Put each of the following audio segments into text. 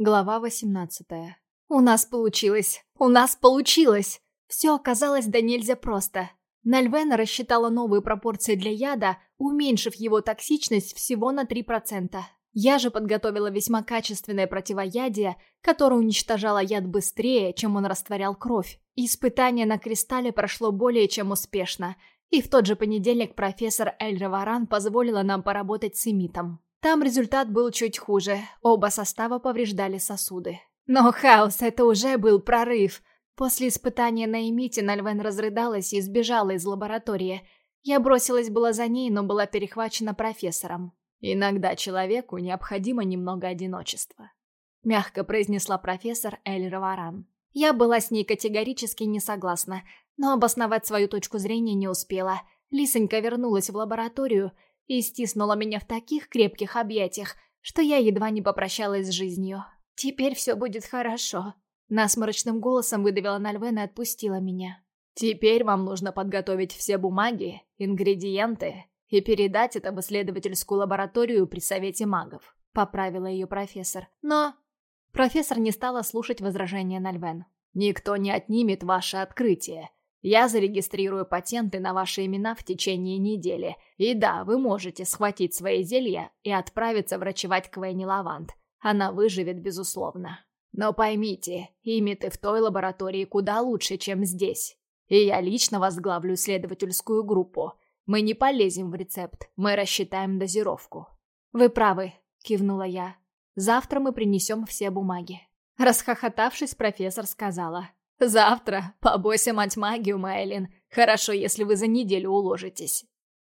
Глава 18 «У нас получилось! У нас получилось!» Все оказалось да нельзя просто. Нальвена рассчитала новые пропорции для яда, уменьшив его токсичность всего на 3%. Я же подготовила весьма качественное противоядие, которое уничтожало яд быстрее, чем он растворял кровь. Испытание на кристалле прошло более чем успешно, и в тот же понедельник профессор Эль Раваран позволила нам поработать с имитом. Там результат был чуть хуже, оба состава повреждали сосуды. Но хаос, это уже был прорыв. После испытания на имите Нальвен разрыдалась и сбежала из лаборатории. Я бросилась была за ней, но была перехвачена профессором. «Иногда человеку необходимо немного одиночества», — мягко произнесла профессор Эль Раваран. Я была с ней категорически не согласна, но обосновать свою точку зрения не успела. Лисонька вернулась в лабораторию и стиснула меня в таких крепких объятиях, что я едва не попрощалась с жизнью. «Теперь все будет хорошо», — насморочным голосом выдавила Нальвен и отпустила меня. «Теперь вам нужно подготовить все бумаги, ингредиенты и передать это в исследовательскую лабораторию при Совете магов», — поправила ее профессор. «Но...» Профессор не стала слушать возражения Нальвен. «Никто не отнимет ваше открытие. Я зарегистрирую патенты на ваши имена в течение недели. И да, вы можете схватить свои зелья и отправиться врачевать к Венни Лавант. Она выживет, безусловно. Но поймите, имиты в той лаборатории куда лучше, чем здесь. И я лично возглавлю исследовательскую группу. Мы не полезем в рецепт, мы рассчитаем дозировку. Вы правы, кивнула я. Завтра мы принесем все бумаги. Расхохотавшись, профессор сказала. «Завтра. Побойся мать магию, Майлин. Хорошо, если вы за неделю уложитесь».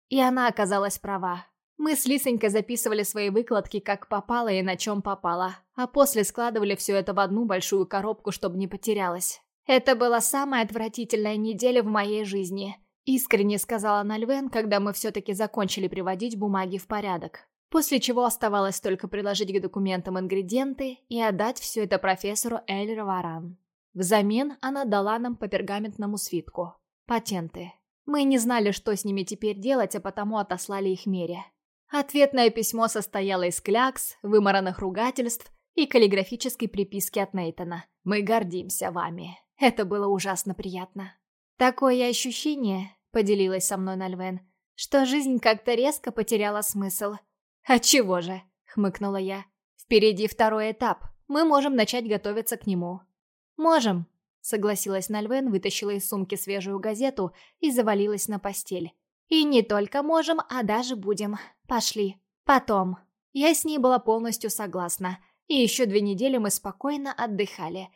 И она оказалась права. Мы с Лисонькой записывали свои выкладки как попало и на чем попало, а после складывали все это в одну большую коробку, чтобы не потерялось. «Это была самая отвратительная неделя в моей жизни», — искренне сказала Нальвен, когда мы все-таки закончили приводить бумаги в порядок. После чего оставалось только приложить к документам ингредиенты и отдать все это профессору Эль Раваран. Взамен она дала нам по пергаментному свитку. Патенты. Мы не знали, что с ними теперь делать, а потому отослали их мере. Ответное письмо состояло из клякс, вымаранных ругательств и каллиграфической приписки от Нейтона. «Мы гордимся вами». Это было ужасно приятно. «Такое ощущение», — поделилась со мной Нальвен, «что жизнь как-то резко потеряла смысл». «Отчего же?» — хмыкнула я. «Впереди второй этап. Мы можем начать готовиться к нему. «Можем», — согласилась Нальвен, вытащила из сумки свежую газету и завалилась на постель. «И не только можем, а даже будем. Пошли. Потом». Я с ней была полностью согласна. И еще две недели мы спокойно отдыхали.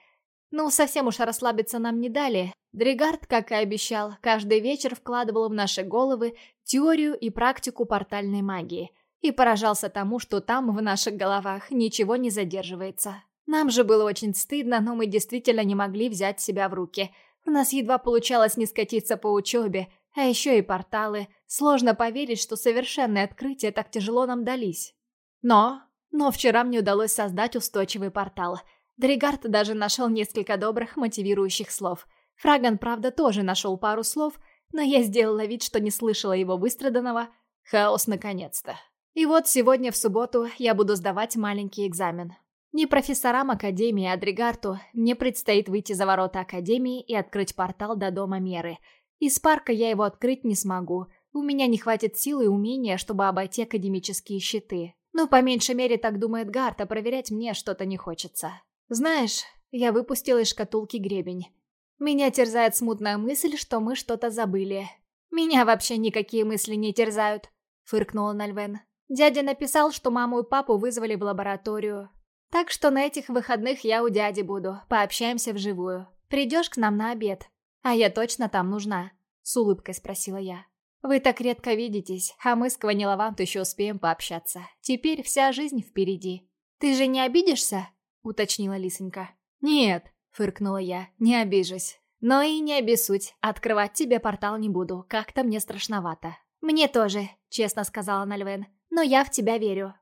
Ну, совсем уж расслабиться нам не дали. Дригард, как и обещал, каждый вечер вкладывал в наши головы теорию и практику портальной магии. И поражался тому, что там, в наших головах, ничего не задерживается. Нам же было очень стыдно, но мы действительно не могли взять себя в руки. У нас едва получалось не скатиться по учебе, а еще и порталы. Сложно поверить, что совершенные открытия так тяжело нам дались. Но... Но вчера мне удалось создать устойчивый портал. Дригард даже нашел несколько добрых мотивирующих слов. Фраган, правда, тоже нашел пару слов, но я сделала вид, что не слышала его выстраданного. Хаос наконец-то. И вот сегодня в субботу я буду сдавать маленький экзамен. Не профессорам Академии, а Дригарту мне предстоит выйти за ворота Академии и открыть портал до Дома Меры. Из парка я его открыть не смогу. У меня не хватит силы и умения, чтобы обойти академические щиты. Ну, по меньшей мере, так думает Гарт, а проверять мне что-то не хочется. Знаешь, я выпустила из шкатулки гребень. Меня терзает смутная мысль, что мы что-то забыли. Меня вообще никакие мысли не терзают, фыркнула Нальвен. Дядя написал, что маму и папу вызвали в лабораторию. Так что на этих выходных я у дяди буду, пообщаемся вживую. Придешь к нам на обед? А я точно там нужна?» С улыбкой спросила я. «Вы так редко видитесь, а мы с Кваниловант еще успеем пообщаться. Теперь вся жизнь впереди. Ты же не обидишься?» Уточнила Лисонька. «Нет», фыркнула я, не обижусь. Но и не обессудь, открывать тебе портал не буду, как-то мне страшновато. «Мне тоже», — честно сказала Нальвен, — «но я в тебя верю.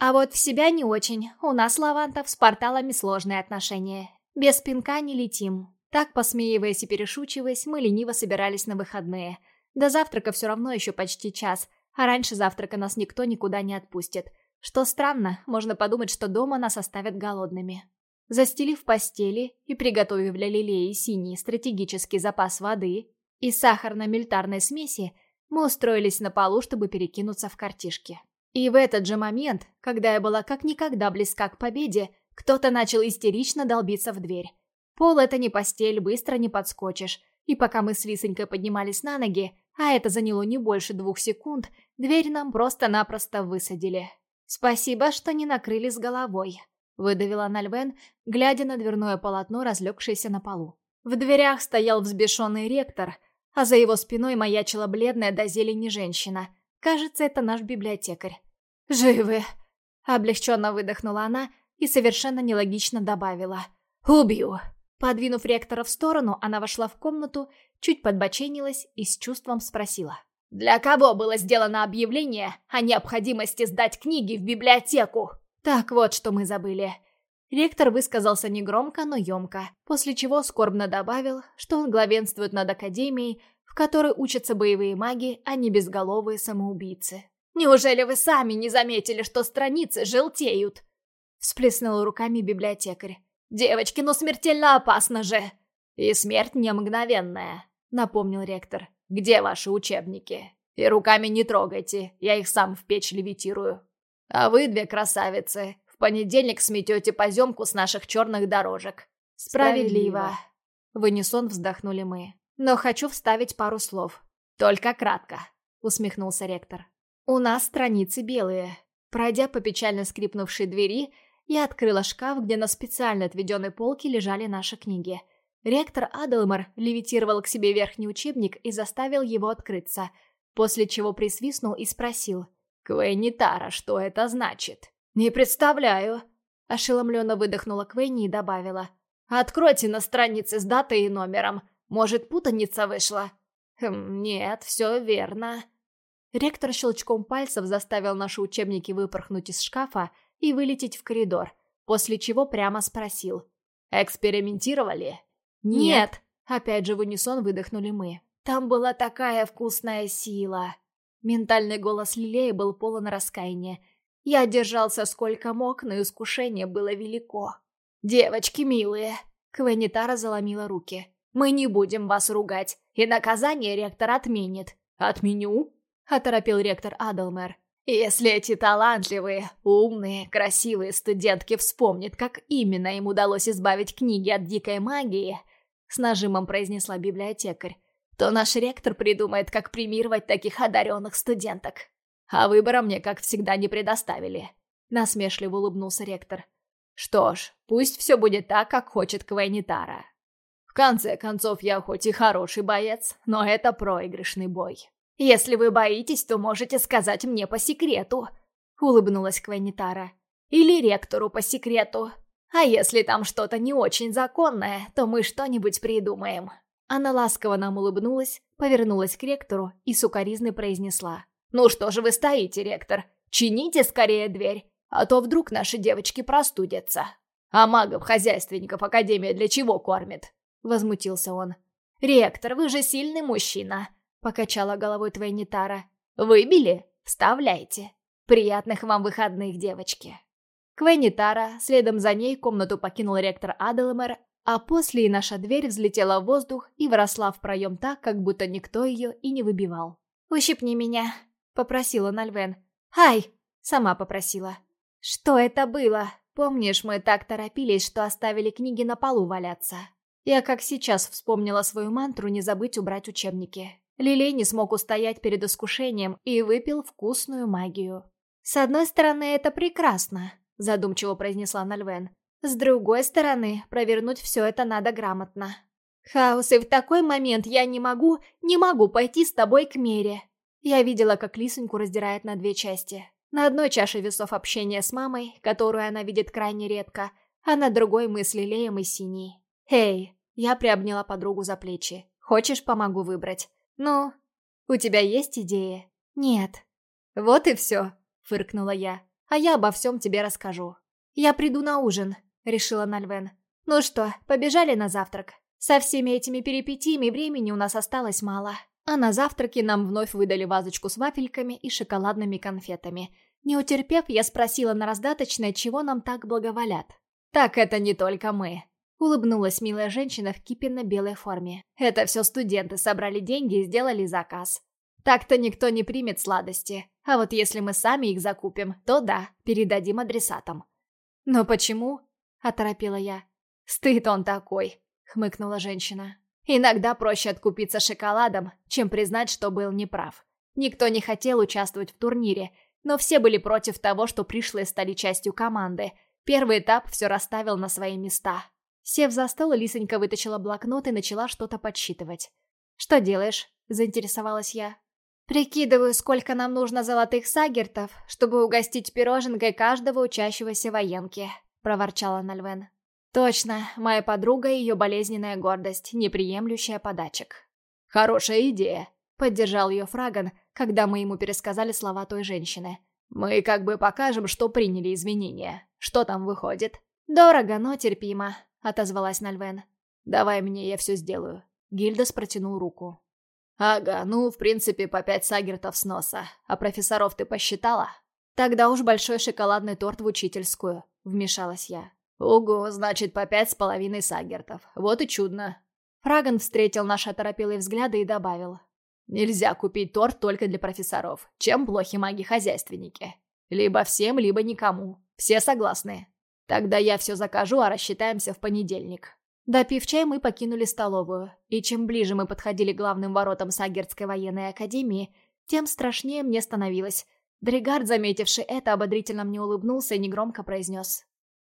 А вот в себя не очень. У нас, лавантов, с порталами сложные отношения. Без пинка не летим. Так, посмеиваясь и перешучиваясь, мы лениво собирались на выходные. До завтрака все равно еще почти час, а раньше завтрака нас никто никуда не отпустит. Что странно, можно подумать, что дома нас оставят голодными. Застелив постели и приготовив для Лилеи синий стратегический запас воды и сахарно-мельтарной смеси, мы устроились на полу, чтобы перекинуться в картишки. И в этот же момент, когда я была как никогда близка к победе, кто-то начал истерично долбиться в дверь. Пол — это не постель, быстро не подскочишь. И пока мы с Лисонькой поднимались на ноги, а это заняло не больше двух секунд, дверь нам просто-напросто высадили. «Спасибо, что не накрыли с головой», — выдавила Нальвен, глядя на дверное полотно, разлегшееся на полу. В дверях стоял взбешенный ректор, а за его спиной маячила бледная до зелени женщина. Кажется, это наш библиотекарь. «Живы!» — облегченно выдохнула она и совершенно нелогично добавила. «Убью!» Подвинув ректора в сторону, она вошла в комнату, чуть подбоченилась и с чувством спросила. «Для кого было сделано объявление о необходимости сдать книги в библиотеку?» Так вот, что мы забыли. Ректор высказался негромко, но емко, после чего скорбно добавил, что он главенствует над академией, в которой учатся боевые маги, а не безголовые самоубийцы. «Неужели вы сами не заметили, что страницы желтеют?» Всплеснул руками библиотекарь. «Девочки, ну смертельно опасно же!» «И смерть не мгновенная», — напомнил ректор. «Где ваши учебники? И руками не трогайте, я их сам в печь левитирую. А вы, две красавицы, в понедельник сметете поземку с наших черных дорожек». «Справедливо», — в унисон вздохнули мы. «Но хочу вставить пару слов». «Только кратко», — усмехнулся ректор. «У нас страницы белые». Пройдя по печально скрипнувшей двери, я открыла шкаф, где на специально отведенной полке лежали наши книги. Ректор Аделмар левитировал к себе верхний учебник и заставил его открыться, после чего присвистнул и спросил. «Квенни Тара, что это значит?» «Не представляю», — ошеломленно выдохнула Квенни и добавила. «Откройте на странице с датой и номером. Может, путаница вышла?» «Хм, нет, все верно». Ректор щелчком пальцев заставил наши учебники выпорхнуть из шкафа и вылететь в коридор, после чего прямо спросил. «Экспериментировали?» «Нет!» Опять же в унисон выдохнули мы. «Там была такая вкусная сила!» Ментальный голос Лилеи был полон раскаяния. Я держался сколько мог, но искушение было велико. «Девочки милые!» Квенитара заломила руки. «Мы не будем вас ругать, и наказание ректор отменит». «Отменю?» — оторопил ректор Адалмер. Если эти талантливые, умные, красивые студентки вспомнят, как именно им удалось избавить книги от дикой магии, с нажимом произнесла библиотекарь, то наш ректор придумает, как премировать таких одаренных студенток. А выбора мне, как всегда, не предоставили. Насмешливо улыбнулся ректор. Что ж, пусть все будет так, как хочет Квайнитара. Конце концов, я хоть и хороший боец, но это проигрышный бой. «Если вы боитесь, то можете сказать мне по секрету», — улыбнулась Квенитара. «Или ректору по секрету. А если там что-то не очень законное, то мы что-нибудь придумаем». Она ласково нам улыбнулась, повернулась к ректору и сукоризной произнесла. «Ну что же вы стоите, ректор? Чините скорее дверь, а то вдруг наши девочки простудятся». «А магов-хозяйственников Академия для чего кормит?» — возмутился он. «Ректор, вы же сильный мужчина. — покачала головой Твейнитара. «Выбили? Вставляйте. Приятных вам выходных, девочки». Квенитара, следом за ней комнату покинул ректор Аделмер, а после и наша дверь взлетела в воздух и вросла в проем так, как будто никто ее и не выбивал. «Ущипни меня», — попросила Нальвен. «Ай!» — сама попросила. «Что это было? Помнишь, мы так торопились, что оставили книги на полу валяться?» Я как сейчас вспомнила свою мантру не забыть убрать учебники. Лилей не смог устоять перед искушением и выпил вкусную магию. «С одной стороны, это прекрасно», — задумчиво произнесла Нальвен. «С другой стороны, провернуть все это надо грамотно». «Хаос, и в такой момент я не могу, не могу пойти с тобой к Мере». Я видела, как Лисоньку раздирает на две части. На одной чаше весов общение с мамой, которую она видит крайне редко, а на другой мы с Лилеем и Синей. «Эй!» Я приобняла подругу за плечи. «Хочешь, помогу выбрать?» «Ну, у тебя есть идеи?» «Нет». «Вот и все», — фыркнула я. «А я обо всем тебе расскажу». «Я приду на ужин», — решила Нальвен. «Ну что, побежали на завтрак? Со всеми этими перипетиями времени у нас осталось мало». А на завтраке нам вновь выдали вазочку с вафельками и шоколадными конфетами. Не утерпев, я спросила на раздаточное, чего нам так благоволят. «Так это не только мы», — улыбнулась милая женщина в кипенно-белой форме. «Это все студенты собрали деньги и сделали заказ. Так-то никто не примет сладости, а вот если мы сами их закупим, то да, передадим адресатам». «Но почему?» — оторопела я. «Стыд он такой», — хмыкнула женщина. «Иногда проще откупиться шоколадом, чем признать, что был неправ. Никто не хотел участвовать в турнире, но все были против того, что пришлые стали частью команды. Первый этап все расставил на свои места. Сев за стол, Лисонька вытащила блокнот и начала что-то подсчитывать. «Что делаешь?» – заинтересовалась я. «Прикидываю, сколько нам нужно золотых сагертов, чтобы угостить пироженкой каждого учащегося военки», – проворчала Нальвен. «Точно, моя подруга и ее болезненная гордость, неприемлющая подачек». «Хорошая идея», — поддержал ее Фраган, когда мы ему пересказали слова той женщины. «Мы как бы покажем, что приняли извинения. Что там выходит?» «Дорого, но терпимо», — отозвалась Нальвен. «Давай мне, я все сделаю». Гильдас протянул руку. «Ага, ну, в принципе, по пять сагертов с носа. А профессоров ты посчитала?» «Тогда уж большой шоколадный торт в учительскую», — вмешалась я. «Ого, значит, по пять с половиной сагертов. Вот и чудно». Фраган встретил наши оторопелые взгляды и добавил. «Нельзя купить торт только для профессоров. Чем плохи маги-хозяйственники? Либо всем, либо никому. Все согласны? Тогда я все закажу, а рассчитаемся в понедельник». Допив чай, мы покинули столовую, и чем ближе мы подходили к главным воротам Сагерской военной академии, тем страшнее мне становилось. Дригард, заметивший это, ободрительно мне улыбнулся и негромко произнес.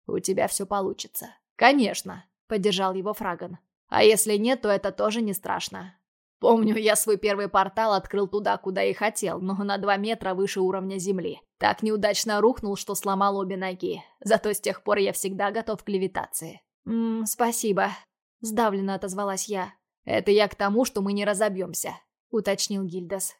«У тебя все получится». «Конечно», — поддержал его Фраган. «А если нет, то это тоже не страшно. Помню, я свой первый портал открыл туда, куда и хотел, но на два метра выше уровня земли. Так неудачно рухнул, что сломал обе ноги. Зато с тех пор я всегда готов к левитации». «Ммм, спасибо», — сдавленно отозвалась я. «Это я к тому, что мы не разобьемся», — уточнил Гильдас.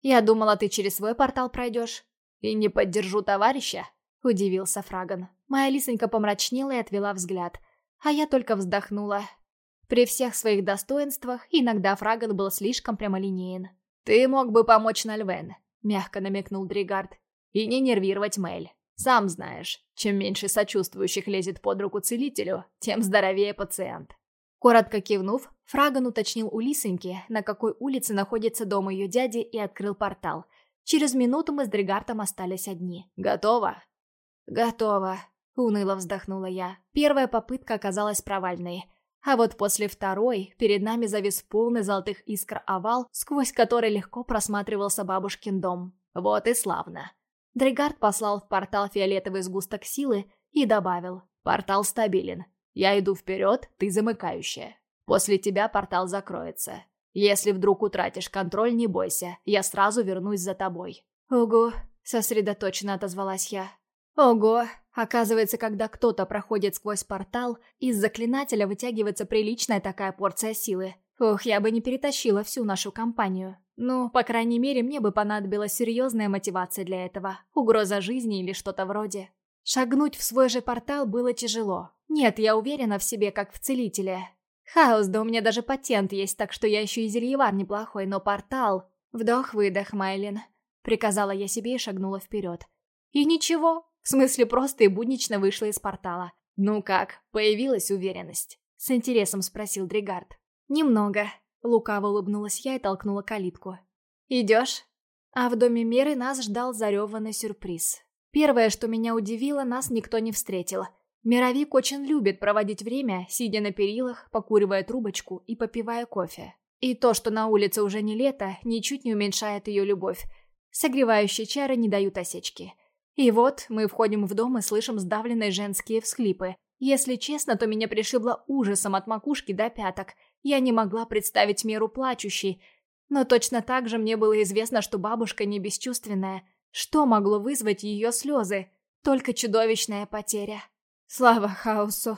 «Я думала, ты через свой портал пройдешь». «И не поддержу товарища?» — удивился Фраган. Моя лисонька помрачнела и отвела взгляд, а я только вздохнула. При всех своих достоинствах иногда Фраган был слишком прямолинеен. «Ты мог бы помочь Нальвен», — мягко намекнул Дригард. «И не нервировать Мэль. Сам знаешь, чем меньше сочувствующих лезет под руку целителю, тем здоровее пациент». Коротко кивнув, Фраган уточнил у Лисоньки, на какой улице находится дом ее дяди, и открыл портал. Через минуту мы с Дригартом остались одни. «Готово?» «Готово», — уныло вздохнула я. Первая попытка оказалась провальной. А вот после второй перед нами завис полный золотых искр овал, сквозь который легко просматривался бабушкин дом. Вот и славно. Дригард послал в портал фиолетовый сгусток силы и добавил. «Портал стабилен. Я иду вперед, ты замыкающая. После тебя портал закроется. Если вдруг утратишь контроль, не бойся, я сразу вернусь за тобой». «Ого», — сосредоточенно отозвалась я. Ого, оказывается, когда кто-то проходит сквозь портал, из заклинателя вытягивается приличная такая порция силы. Ох, я бы не перетащила всю нашу компанию. Ну, по крайней мере, мне бы понадобилась серьезная мотивация для этого. Угроза жизни или что-то вроде. Шагнуть в свой же портал было тяжело. Нет, я уверена в себе, как в целителе. Хаос, да у меня даже патент есть, так что я еще и зельевар неплохой, но портал... Вдох-выдох, Майлин. Приказала я себе и шагнула вперед. И ничего, в смысле, просто и буднично вышла из портала. «Ну как, появилась уверенность?» С интересом спросил Дригард. «Немного». Лукаво улыбнулась я и толкнула калитку. «Идешь?» А в доме Меры нас ждал зареванный сюрприз. Первое, что меня удивило, нас никто не встретил. Мировик очень любит проводить время, сидя на перилах, покуривая трубочку и попивая кофе. И то, что на улице уже не лето, ничуть не уменьшает ее любовь. Согревающие чары не дают осечки. И вот мы входим в дом и слышим сдавленные женские всхлипы. Если честно, то меня пришибло ужасом от макушки до пяток. Я не могла представить меру плачущей. Но точно так же мне было известно, что бабушка не бесчувственная. Что могло вызвать ее слезы? Только чудовищная потеря. Слава хаосу.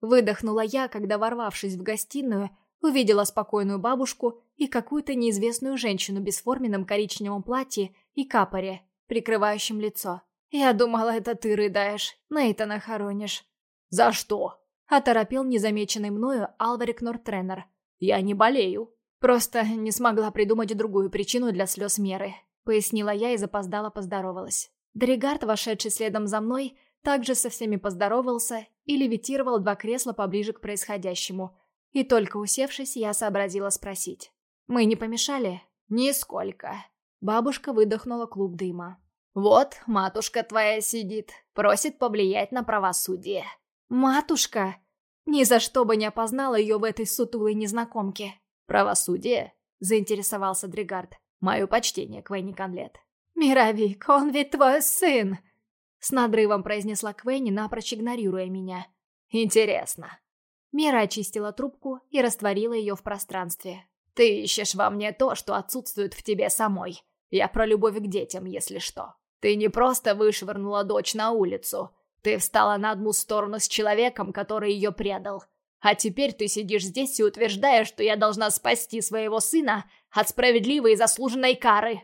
Выдохнула я, когда, ворвавшись в гостиную, увидела спокойную бабушку и какую-то неизвестную женщину в бесформенном коричневом платье и капоре прикрывающим лицо. «Я думала, это ты рыдаешь, Нейтана хоронишь». «За что?» – оторопел незамеченный мною Алварик Нортренер. «Я не болею». «Просто не смогла придумать другую причину для слез меры», – пояснила я и запоздала поздоровалась. Дригард, вошедший следом за мной, также со всеми поздоровался и левитировал два кресла поближе к происходящему. И только усевшись, я сообразила спросить. «Мы не помешали?» «Нисколько». Бабушка выдохнула клуб дыма. «Вот, матушка твоя сидит, просит повлиять на правосудие». «Матушка?» Ни за что бы не опознала ее в этой сутулой незнакомке. «Правосудие?» — заинтересовался Дригард. «Мое почтение, Квенни Конлет». «Мировик, он ведь твой сын!» С надрывом произнесла Квенни, напрочь игнорируя меня. «Интересно». Мира очистила трубку и растворила ее в пространстве. «Ты ищешь во мне то, что отсутствует в тебе самой. Я про любовь к детям, если что. Ты не просто вышвырнула дочь на улицу. Ты встала на одну сторону с человеком, который ее предал. А теперь ты сидишь здесь и утверждаешь, что я должна спасти своего сына от справедливой и заслуженной кары.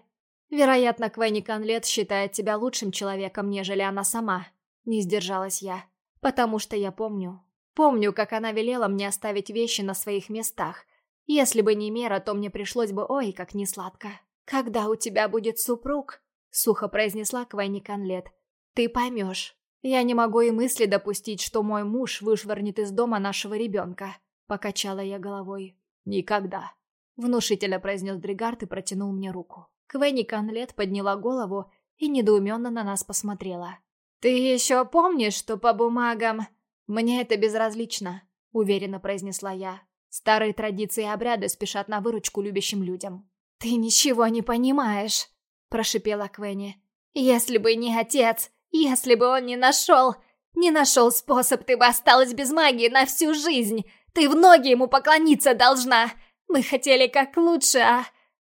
Вероятно, Квенни Конлет считает тебя лучшим человеком, нежели она сама. Не сдержалась я. Потому что я помню. Помню, как она велела мне оставить вещи на своих местах. Если бы не Мера, то мне пришлось бы ой, как несладко. «Когда у тебя будет супруг?» — сухо произнесла Квенни Конлет. «Ты поймешь. Я не могу и мысли допустить, что мой муж вышвырнет из дома нашего ребенка», — покачала я головой. «Никогда», — внушительно произнес Дригард и протянул мне руку. Квенни Конлет подняла голову и недоуменно на нас посмотрела. «Ты еще помнишь, что по бумагам...» «Мне это безразлично», — уверенно произнесла я. «Старые традиции и обряды спешат на выручку любящим людям». «Ты ничего не понимаешь», — прошипела Квенни. «Если бы не отец, если бы он не нашел... Не нашел способ, ты бы осталась без магии на всю жизнь. Ты в ноги ему поклониться должна. Мы хотели как лучше, а...»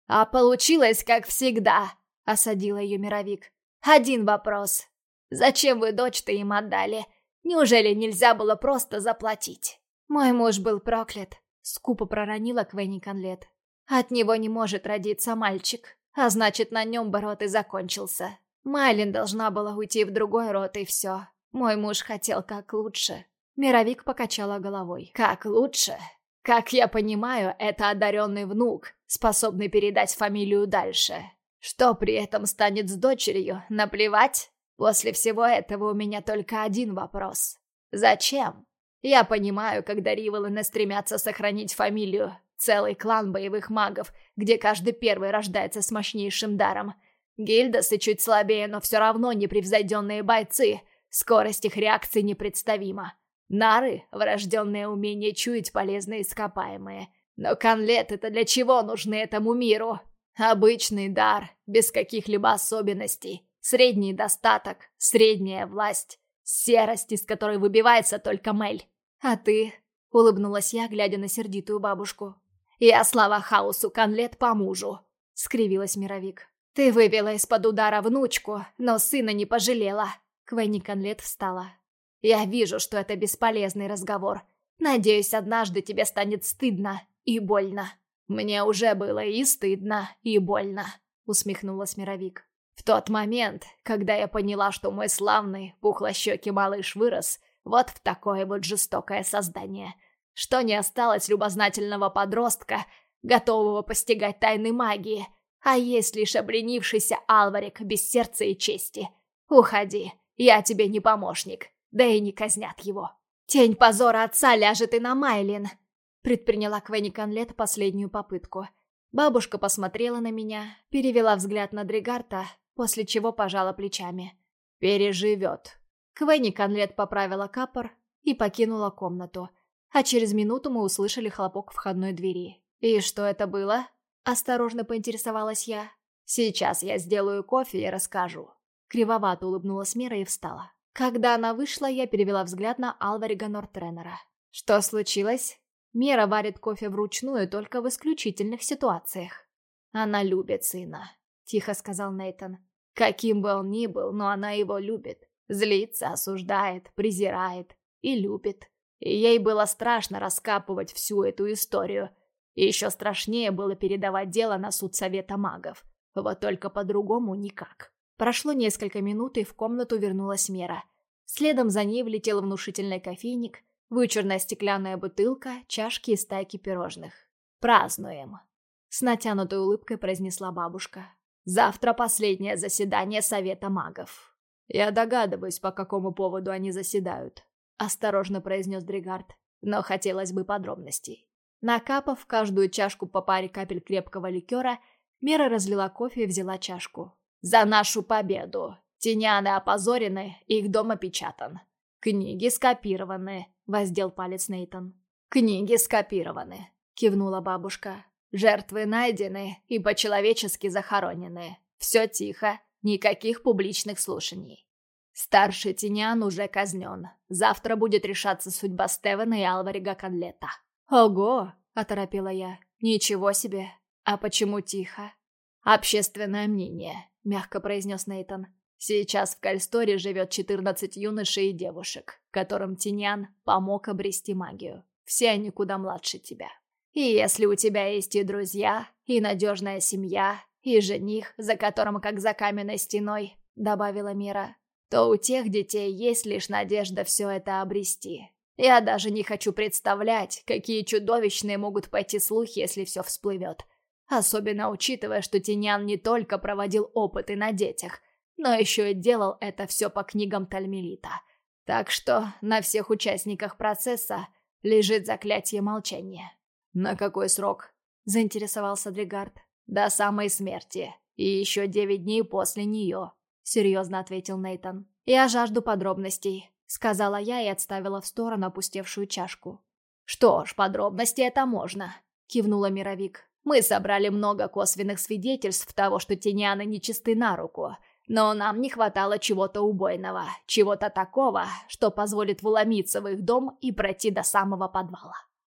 «А получилось, как всегда», — осадила ее мировик. «Один вопрос. Зачем вы дочь-то им отдали? Неужели нельзя было просто заплатить?» «Мой муж был проклят», — скупо проронила Квенни Конлет. «От него не может родиться мальчик, а значит, на нем бы рот и закончился. Майлин должна была уйти в другой род, и все. Мой муж хотел как лучше». Мировик покачала головой. «Как лучше? Как я понимаю, это одаренный внук, способный передать фамилию дальше. Что при этом станет с дочерью, наплевать? После всего этого у меня только один вопрос. Зачем? Я понимаю, когда Риволаны стремятся сохранить фамилию. Целый клан боевых магов, где каждый первый рождается с мощнейшим даром. Гильдасы чуть слабее, но все равно непревзойденные бойцы. Скорость их реакции непредставима. Нары — врожденное умение чуять полезные ископаемые. Но конлет — это для чего нужны этому миру? Обычный дар, без каких-либо особенностей. Средний достаток, средняя власть. Серость, из которой выбивается только Мель. А ты? Улыбнулась я, глядя на сердитую бабушку. «Я слава хаосу, конлет по мужу», — скривилась Мировик. «Ты вывела из-под удара внучку, но сына не пожалела». Квенни Конлет встала. Я вижу, что это бесполезный разговор. Надеюсь, однажды тебе станет стыдно и больно. Мне уже было и стыдно, и больно, усмехнулась Мировик. В тот момент, когда я поняла, что мой славный, пухлощекий малыш вырос, вот в такое вот жестокое создание, что не осталось любознательного подростка, готового постигать тайны магии, а есть лишь обленившийся Алварик без сердца и чести. Уходи, я тебе не помощник, да и не казнят его. Тень позора отца ляжет и на Майлин. Предприняла Квенни Конлет последнюю попытку. Бабушка посмотрела на меня, перевела взгляд на Дригарта, после чего пожала плечами. «Переживет». Квенни Конлет поправила капор и покинула комнату. А через минуту мы услышали хлопок входной двери. «И что это было?» – осторожно поинтересовалась я. «Сейчас я сделаю кофе и расскажу». Кривовато улыбнулась Мира и встала. Когда она вышла, я перевела взгляд на Алварига Нортренера. «Что случилось?» Мера варит кофе вручную только в исключительных ситуациях. «Она любит сына», — тихо сказал Нейтон. «Каким бы он ни был, но она его любит. Злится, осуждает, презирает и любит. И ей было страшно раскапывать всю эту историю. И еще страшнее было передавать дело на суд Совета магов. Вот только по-другому никак. Прошло несколько минут, и в комнату вернулась Мера. Следом за ней влетел внушительный кофейник, вычурная стеклянная бутылка, чашки и стайки пирожных. «Празднуем!» С натянутой улыбкой произнесла бабушка. «Завтра последнее заседание Совета магов». «Я догадываюсь, по какому поводу они заседают», — осторожно произнес Дригард. «Но хотелось бы подробностей». Накапав в каждую чашку по паре капель крепкого ликера, Мера разлила кофе и взяла чашку. «За нашу победу! Теняны опозорены, их дом опечатан. Книги скопированы», — воздел палец Нейтон. «Книги скопированы», — кивнула бабушка. «Жертвы найдены и по-человечески захоронены. Все тихо, никаких публичных слушаний. Старший Тинян уже казнен. Завтра будет решаться судьба Стевена и Алварига Конлета». «Ого!» — оторопила я. «Ничего себе! А почему тихо?» «Общественное мнение», — мягко произнес Нейтон. «Сейчас в Кальсторе живет 14 юношей и девушек, которым Тиньян помог обрести магию. Все они куда младше тебя. И если у тебя есть и друзья, и надежная семья, и жених, за которым как за каменной стеной», — добавила Мира, «то у тех детей есть лишь надежда все это обрести. Я даже не хочу представлять, какие чудовищные могут пойти слухи, если все всплывет. Особенно учитывая, что Тинян не только проводил опыты на детях, но еще и делал это все по книгам Тальмелита. Так что на всех участниках процесса лежит заклятие молчания. «На какой срок?» – заинтересовался Дригард. «До самой смерти. И еще девять дней после нее», – серьезно ответил Нейтон. «Я жажду подробностей», — сказала я и отставила в сторону опустевшую чашку. «Что ж, подробности это можно», — кивнула Мировик. «Мы собрали много косвенных свидетельств того, что теньяны нечисты на руку, но нам не хватало чего-то убойного, чего-то такого, что позволит вломиться в их дом и пройти до самого подвала.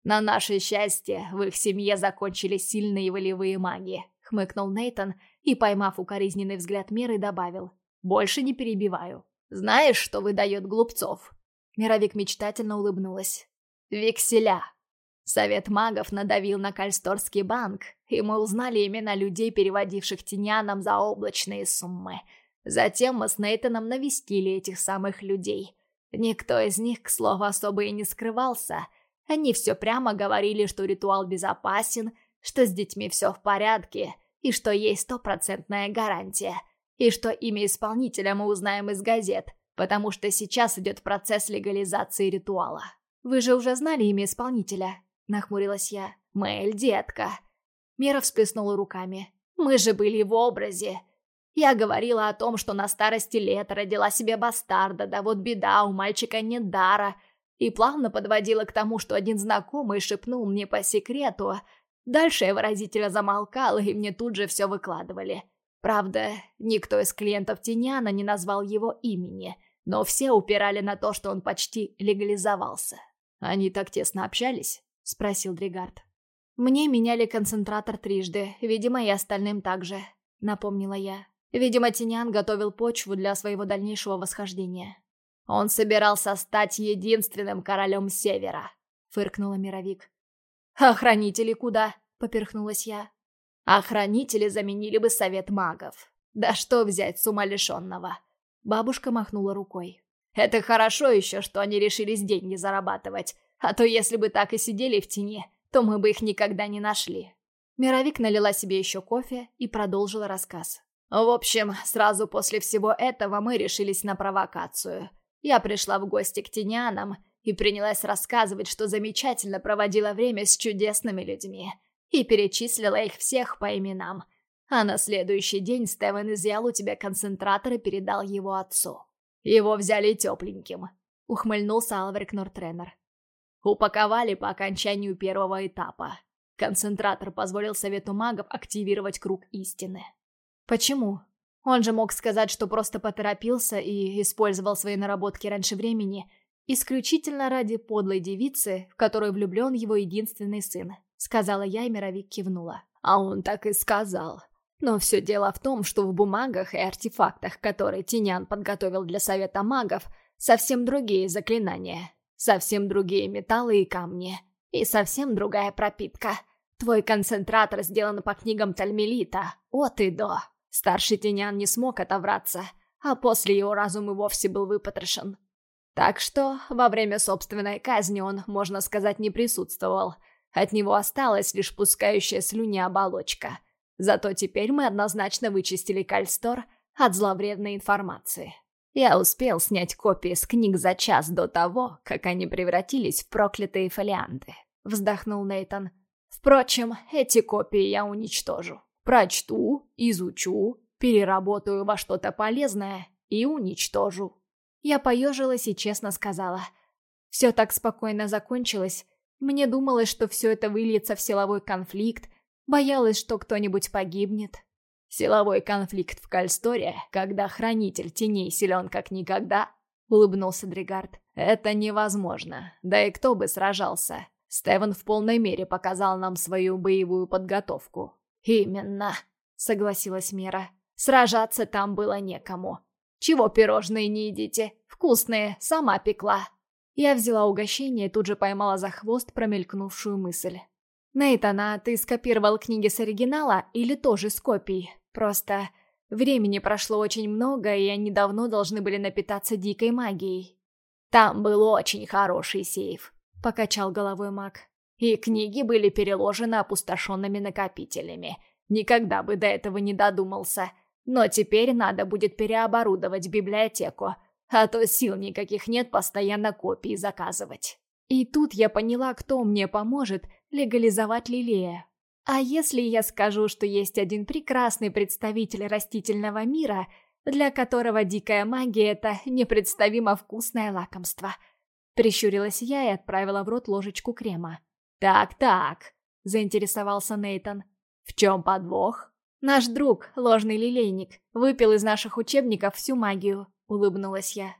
На наше счастье, в их семье закончились сильные волевые маги», — хмыкнул Нейтон и, поймав укоризненный взгляд Миры, добавил. «Больше не перебиваю». Знаешь, что выдает глупцов?» Мировик мечтательно улыбнулась. «Векселя». Совет магов надавил на Кальсторский банк, и мы узнали имена людей, переводивших тенянам за облачные суммы. Затем мы с Нейтаном навестили этих самых людей. Никто из них, к слову, особо и не скрывался. Они все прямо говорили, что ритуал безопасен, что с детьми все в порядке, и что есть стопроцентная гарантия – и что имя исполнителя мы узнаем из газет, потому что сейчас идет процесс легализации ритуала. «Вы же уже знали имя исполнителя?» – нахмурилась я. «Мэль, детка». Мира всплеснула руками. «Мы же были в образе. Я говорила о том, что на старости лет родила себе бастарда, да вот беда, у мальчика нет дара. И плавно подводила к тому, что один знакомый шепнул мне по секрету. Дальше я выразительно замолкала, и мне тут же все выкладывали. Правда, никто из клиентов Тиняна не назвал его имени, но все упирали на то, что он почти легализовался. «Они так тесно общались?» — спросил Дригард. «Мне меняли концентратор трижды, видимо, и остальным также», — напомнила я. Видимо, Тинян готовил почву для своего дальнейшего восхождения. «Он собирался стать единственным королем Севера», — фыркнула Мировик. «Охранители куда?» — поперхнулась я. Охранители заменили бы совет магов. Да что взять с ума лишенного? Бабушка махнула рукой. Это хорошо еще, что они решились деньги зарабатывать. А то если бы так и сидели в тени, то мы бы их никогда не нашли. Мировик налила себе еще кофе и продолжила рассказ. В общем, сразу после всего этого мы решились на провокацию. Я пришла в гости к тенянам и принялась рассказывать, что замечательно проводила время с чудесными людьми и перечислила их всех по именам. А на следующий день Стевен изъял у тебя концентратор и передал его отцу. Его взяли тепленьким. Ухмыльнулся Алварик Нортренер. Упаковали по окончанию первого этапа. Концентратор позволил Совету магов активировать круг истины. Почему? Он же мог сказать, что просто поторопился и использовал свои наработки раньше времени, исключительно ради подлой девицы, в которую влюблен его единственный сын. — сказала я, и Мировик кивнула. А он так и сказал. Но все дело в том, что в бумагах и артефактах, которые Тинян подготовил для Совета магов, совсем другие заклинания, совсем другие металлы и камни, и совсем другая пропитка. Твой концентратор сделан по книгам Тальмелита, от и до. Старший Тинян не смог отобраться, а после его разум и вовсе был выпотрошен. Так что во время собственной казни он, можно сказать, не присутствовал — от него осталась лишь пускающая слюни оболочка. Зато теперь мы однозначно вычистили Кальстор от зловредной информации. Я успел снять копии с книг за час до того, как они превратились в проклятые фолианты. Вздохнул Нейтон. Впрочем, эти копии я уничтожу. Прочту, изучу, переработаю во что-то полезное и уничтожу. Я поежилась и честно сказала. Все так спокойно закончилось. Мне думалось, что все это выльется в силовой конфликт, боялась, что кто-нибудь погибнет. Силовой конфликт в Кальсторе, когда хранитель теней силен как никогда, улыбнулся Дригард. Это невозможно. Да и кто бы сражался? Стевен в полной мере показал нам свою боевую подготовку. «Именно», — согласилась Мира. «Сражаться там было некому. Чего пирожные не едите? Вкусные, сама пекла». Я взяла угощение и тут же поймала за хвост промелькнувшую мысль. «Нейтан, а ты скопировал книги с оригинала или тоже с копий? Просто времени прошло очень много, и они давно должны были напитаться дикой магией». «Там был очень хороший сейф», — покачал головой маг. И книги были переложены опустошенными накопителями. Никогда бы до этого не додумался. Но теперь надо будет переоборудовать библиотеку, а то сил никаких нет постоянно копии заказывать. И тут я поняла, кто мне поможет легализовать лилея. А если я скажу, что есть один прекрасный представитель растительного мира, для которого дикая магия — это непредставимо вкусное лакомство? Прищурилась я и отправила в рот ложечку крема. «Так-так», — заинтересовался Нейтон. «В чем подвох?» «Наш друг, ложный лилейник, выпил из наших учебников всю магию», — улыбнулась я.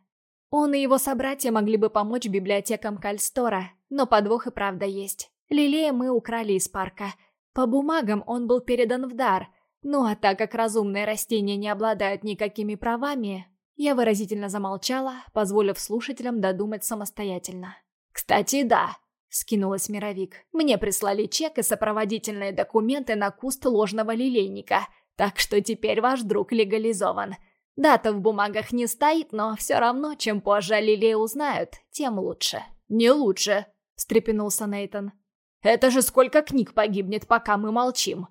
Он и его собратья могли бы помочь библиотекам Кальстора, но подвох и правда есть. Лилея мы украли из парка. По бумагам он был передан в дар, ну а так как разумные растения не обладают никакими правами, я выразительно замолчала, позволив слушателям додумать самостоятельно. «Кстати, да», — скинулась Мировик. «Мне прислали чек и сопроводительные документы на куст ложного лилейника, так что теперь ваш друг легализован. Дата в бумагах не стоит, но все равно, чем позже о Лиле узнают, тем лучше». «Не лучше», — встрепенулся Нейтон. «Это же сколько книг погибнет, пока мы молчим».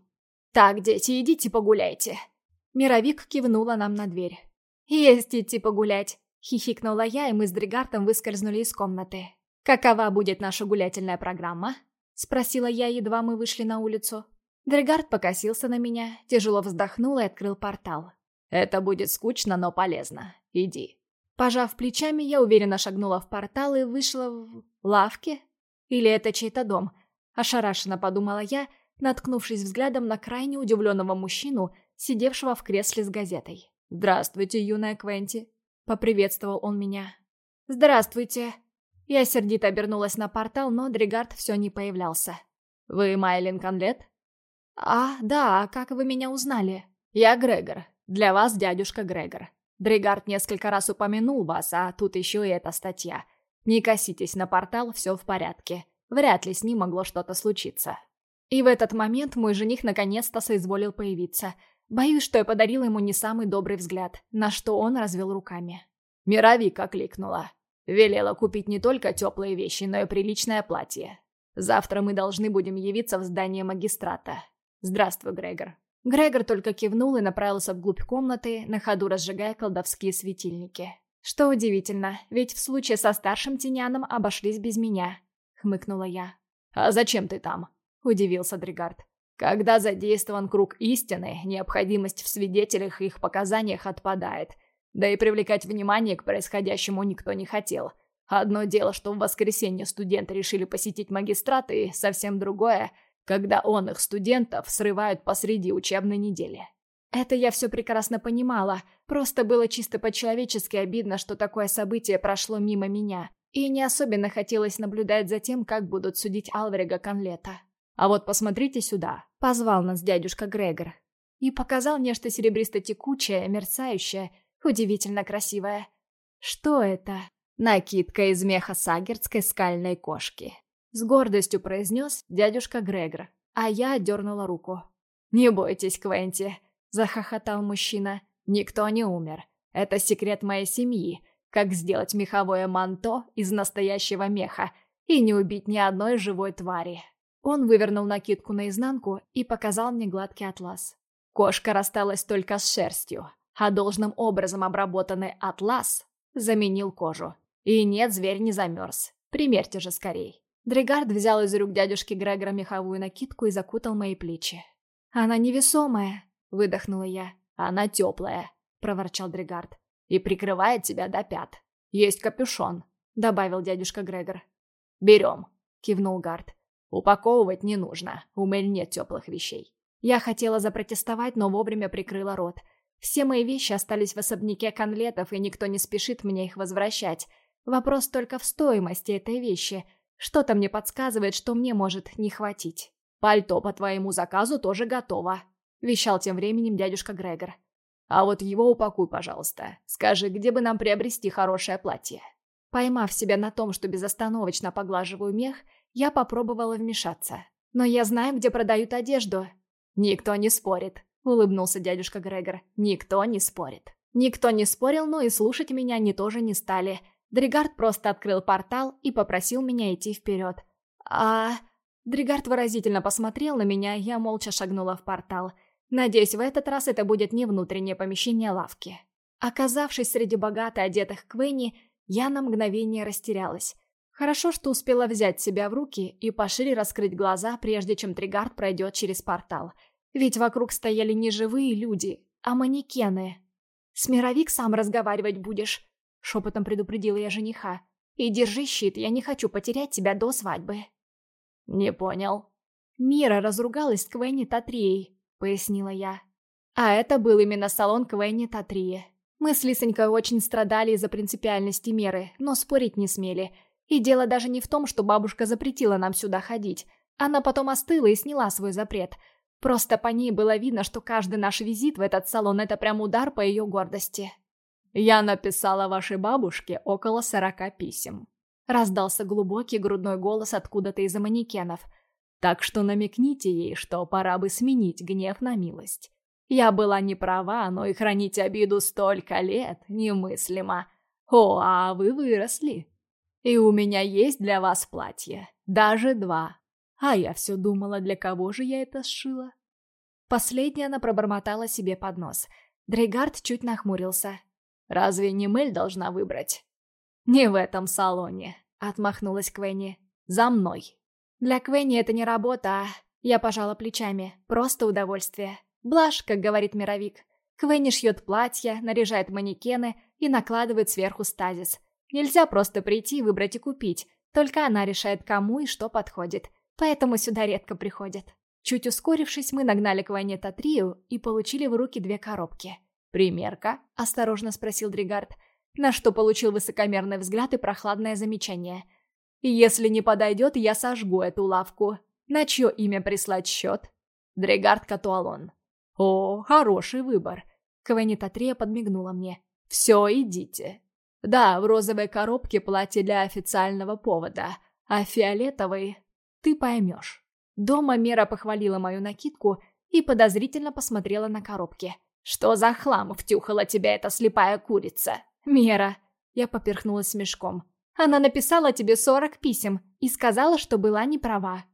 «Так, дети, идите погуляйте». Мировик кивнула нам на дверь. «Есть идти погулять», — хихикнула я, и мы с Дригартом выскользнули из комнаты. «Какова будет наша гулятельная программа?» — спросила я, едва мы вышли на улицу. Дригард покосился на меня, тяжело вздохнул и открыл портал. «Это будет скучно, но полезно. Иди». Пожав плечами, я уверенно шагнула в портал и вышла в... лавке? Или это чей-то дом? Ошарашенно подумала я, наткнувшись взглядом на крайне удивленного мужчину, сидевшего в кресле с газетой. «Здравствуйте, юная Квенти», — поприветствовал он меня. «Здравствуйте», я сердито обернулась на портал, но Дригард все не появлялся. «Вы Майлин Конлет?» «А, да, как вы меня узнали?» «Я Грегор. Для вас дядюшка Грегор. Дригард несколько раз упомянул вас, а тут еще и эта статья. Не коситесь на портал, все в порядке. Вряд ли с ним могло что-то случиться». И в этот момент мой жених наконец-то соизволил появиться. Боюсь, что я подарила ему не самый добрый взгляд, на что он развел руками. Мировик окликнула. Велела купить не только теплые вещи, но и приличное платье. Завтра мы должны будем явиться в здание магистрата. Здравствуй, Грегор». Грегор только кивнул и направился вглубь комнаты, на ходу разжигая колдовские светильники. «Что удивительно, ведь в случае со старшим теняном обошлись без меня», — хмыкнула я. «А зачем ты там?» — удивился Дригард. «Когда задействован круг истины, необходимость в свидетелях и их показаниях отпадает, да и привлекать внимание к происходящему никто не хотел. Одно дело, что в воскресенье студенты решили посетить магистрат, и совсем другое, когда он их студентов срывают посреди учебной недели. Это я все прекрасно понимала, просто было чисто по-человечески обидно, что такое событие прошло мимо меня, и не особенно хотелось наблюдать за тем, как будут судить Алварега Конлета. «А вот посмотрите сюда», — позвал нас дядюшка Грегор. И показал нечто серебристо-текучее, мерцающее, Удивительно красивая. Что это? Накидка из меха сагердской скальной кошки. С гордостью произнес дядюшка Грегор, а я дернула руку. «Не бойтесь, Квенти», — захохотал мужчина. «Никто не умер. Это секрет моей семьи, как сделать меховое манто из настоящего меха и не убить ни одной живой твари». Он вывернул накидку наизнанку и показал мне гладкий атлас. Кошка рассталась только с шерстью, а должным образом обработанный атлас заменил кожу. И нет, зверь не замерз. Примерьте же скорей. Дригард взял из рук дядюшки Грегора меховую накидку и закутал мои плечи. «Она невесомая», — выдохнула я. «Она теплая», — проворчал Дригард. «И прикрывает тебя до пят. Есть капюшон», — добавил дядюшка Грегор. «Берем», — кивнул Гард. «Упаковывать не нужно, у Мэль нет теплых вещей». Я хотела запротестовать, но вовремя прикрыла рот. Все мои вещи остались в особняке конлетов, и никто не спешит мне их возвращать. Вопрос только в стоимости этой вещи. Что-то мне подсказывает, что мне может не хватить. «Пальто по твоему заказу тоже готово», — вещал тем временем дядюшка Грегор. «А вот его упакуй, пожалуйста. Скажи, где бы нам приобрести хорошее платье?» Поймав себя на том, что безостановочно поглаживаю мех, я попробовала вмешаться. «Но я знаю, где продают одежду». «Никто не спорит», — улыбнулся дядюшка Грегор. «Никто не спорит». Никто не спорил, но и слушать меня они тоже не стали. Дригард просто открыл портал и попросил меня идти вперед. «А...» Дригард выразительно посмотрел на меня, я молча шагнула в портал. Надеюсь, в этот раз это будет не внутреннее помещение лавки. Оказавшись среди богато одетых Квенни, я на мгновение растерялась. Хорошо, что успела взять себя в руки и пошире раскрыть глаза, прежде чем Тригард пройдет через портал. Ведь вокруг стояли не живые люди, а манекены. «С Мировик сам разговаривать будешь», — шепотом предупредила я жениха. «И держи щит, я не хочу потерять тебя до свадьбы». «Не понял». «Мира разругалась с Квенни Татрией», — пояснила я. А это был именно салон Квенни Татрии. Мы с Лисонькой очень страдали из-за принципиальности меры, но спорить не смели. И дело даже не в том, что бабушка запретила нам сюда ходить. Она потом остыла и сняла свой запрет. Просто по ней было видно, что каждый наш визит в этот салон – это прям удар по ее гордости. «Я написала вашей бабушке около сорока писем», Раздался глубокий грудной голос откуда-то из-за манекенов. «Так что намекните ей, что пора бы сменить гнев на милость. Я была не права, но и хранить обиду столько лет немыслимо. О, а вы выросли. И у меня есть для вас платье. Даже два. А я все думала, для кого же я это сшила?» Последняя она пробормотала себе под нос. Дрейгард чуть нахмурился. «Разве не Мэль должна выбрать?» «Не в этом салоне», — отмахнулась Квенни. «За мной». «Для Квенни это не работа, а...» Я пожала плечами. Просто удовольствие. Блажь, как говорит мировик. Квенни шьет платья, наряжает манекены и накладывает сверху стазис. Нельзя просто прийти, выбрать и купить. Только она решает, кому и что подходит. Поэтому сюда редко приходят. Чуть ускорившись, мы нагнали Квенни Татрию и получили в руки две коробки. «Примерка?» – осторожно спросил Дригард на что получил высокомерный взгляд и прохладное замечание. «Если не подойдет, я сожгу эту лавку. На чье имя прислать счет?» «Дрегард Катуалон». «О, хороший выбор». Квенни Татрия подмигнула мне. «Все, идите». «Да, в розовой коробке платье для официального повода, а фиолетовый ты поймешь». Дома Мера похвалила мою накидку и подозрительно посмотрела на коробки. «Что за хлам втюхала тебя эта слепая курица?» «Мера!» Я поперхнулась смешком. «Она написала тебе сорок писем и сказала, что была не права».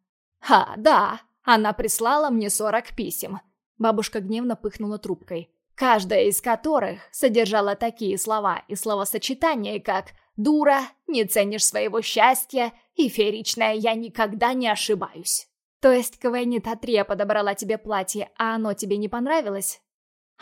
«Ха, да, она прислала мне сорок писем». Бабушка гневно пыхнула трубкой. Каждая из которых содержала такие слова и словосочетания, как «дура», «не ценишь своего счастья» и «фееричная я никогда не ошибаюсь». То есть Квенни Татрия подобрала тебе платье, а оно тебе не понравилось?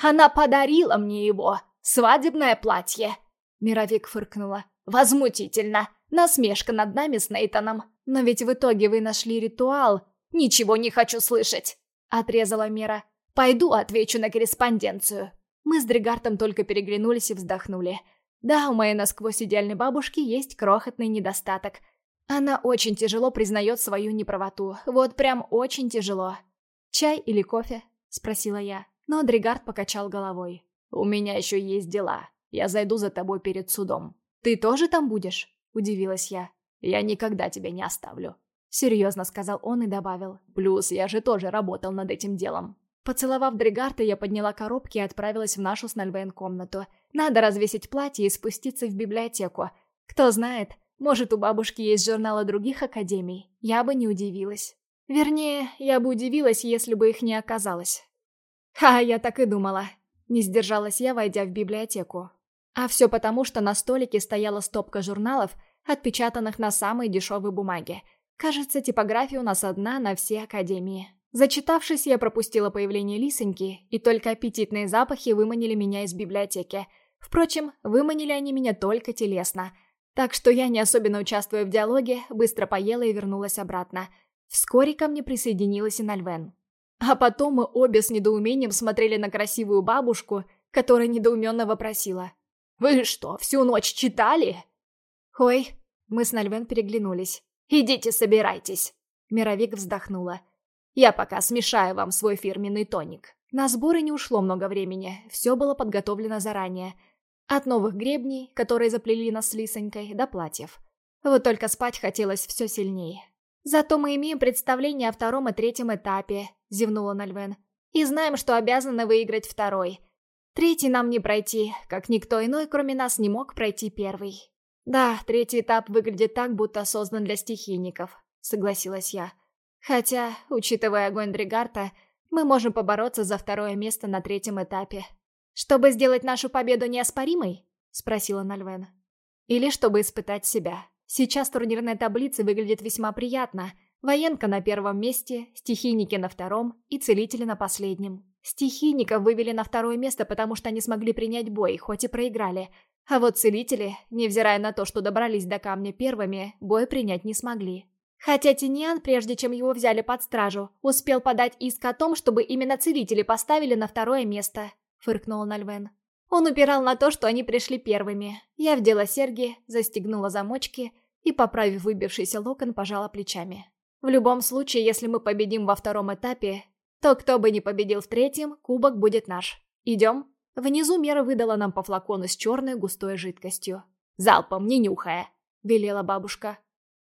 Она подарила мне его, Свадебное платье!» Мировик фыркнула. «Возмутительно! Насмешка над нами с Нейтаном. Но ведь в итоге вы нашли ритуал. Ничего не хочу слышать!» Отрезала Мера. «Пойду отвечу на корреспонденцию». Мы с Дригартом только переглянулись и вздохнули. Да, у моей насквозь идеальной бабушки есть крохотный недостаток. Она очень тяжело признает свою неправоту. Вот прям очень тяжело. «Чай или кофе?» – спросила я. Но Дригард покачал головой. «У меня еще есть дела. Я зайду за тобой перед судом». «Ты тоже там будешь?» – удивилась я. «Я никогда тебя не оставлю», – серьезно сказал он и добавил. «Плюс я же тоже работал над этим делом». Поцеловав Дригарта, я подняла коробки и отправилась в нашу с Нальвейн комнату. Надо развесить платье и спуститься в библиотеку. Кто знает, может, у бабушки есть журналы других академий. Я бы не удивилась. Вернее, я бы удивилась, если бы их не оказалось. Ха, я так и думала. Не сдержалась я, войдя в библиотеку. А все потому, что на столике стояла стопка журналов, отпечатанных на самой дешевой бумаге. Кажется, типография у нас одна на все академии. Зачитавшись, я пропустила появление лисоньки, и только аппетитные запахи выманили меня из библиотеки. Впрочем, выманили они меня только телесно. Так что я, не особенно участвуя в диалоге, быстро поела и вернулась обратно. Вскоре ко мне присоединилась и Нальвен. А потом мы обе с недоумением смотрели на красивую бабушку, которая недоуменно вопросила. «Вы что, всю ночь читали?» «Ой», мы с Нальвен переглянулись. «Идите, собирайтесь!» Мировик вздохнула. «Я пока смешаю вам свой фирменный тоник». На сборы не ушло много времени, все было подготовлено заранее. От новых гребней, которые заплели нас с Лисонькой, до платьев. Вот только спать хотелось все сильнее. «Зато мы имеем представление о втором и третьем этапе», — зевнула Нальвен. «И знаем, что обязаны выиграть второй. Третий нам не пройти, как никто иной, кроме нас, не мог пройти первый». «Да, третий этап выглядит так, будто создан для стихийников», — согласилась я. «Хотя, учитывая огонь Дригарта, мы можем побороться за второе место на третьем этапе». «Чтобы сделать нашу победу неоспоримой?» — спросила Нальвен. «Или чтобы испытать себя. Сейчас турнирная таблица выглядит весьма приятно. Военка на первом месте, стихийники на втором и целители на последнем. Стихийников вывели на второе место, потому что они смогли принять бой, хоть и проиграли. А вот целители, невзирая на то, что добрались до камня первыми, бой принять не смогли. Хотя Тиньян, прежде чем его взяли под стражу, успел подать иск о том, чтобы именно целители поставили на второе место, фыркнула Нальвен. Он упирал на то, что они пришли первыми. Я вдела серьги, застегнула замочки и, поправив выбившийся локон, пожала плечами. В любом случае, если мы победим во втором этапе, то кто бы ни победил в третьем, кубок будет наш. Идем? Внизу Мера выдала нам по флакону с черной густой жидкостью. «Залпом, не нюхая!» — велела бабушка.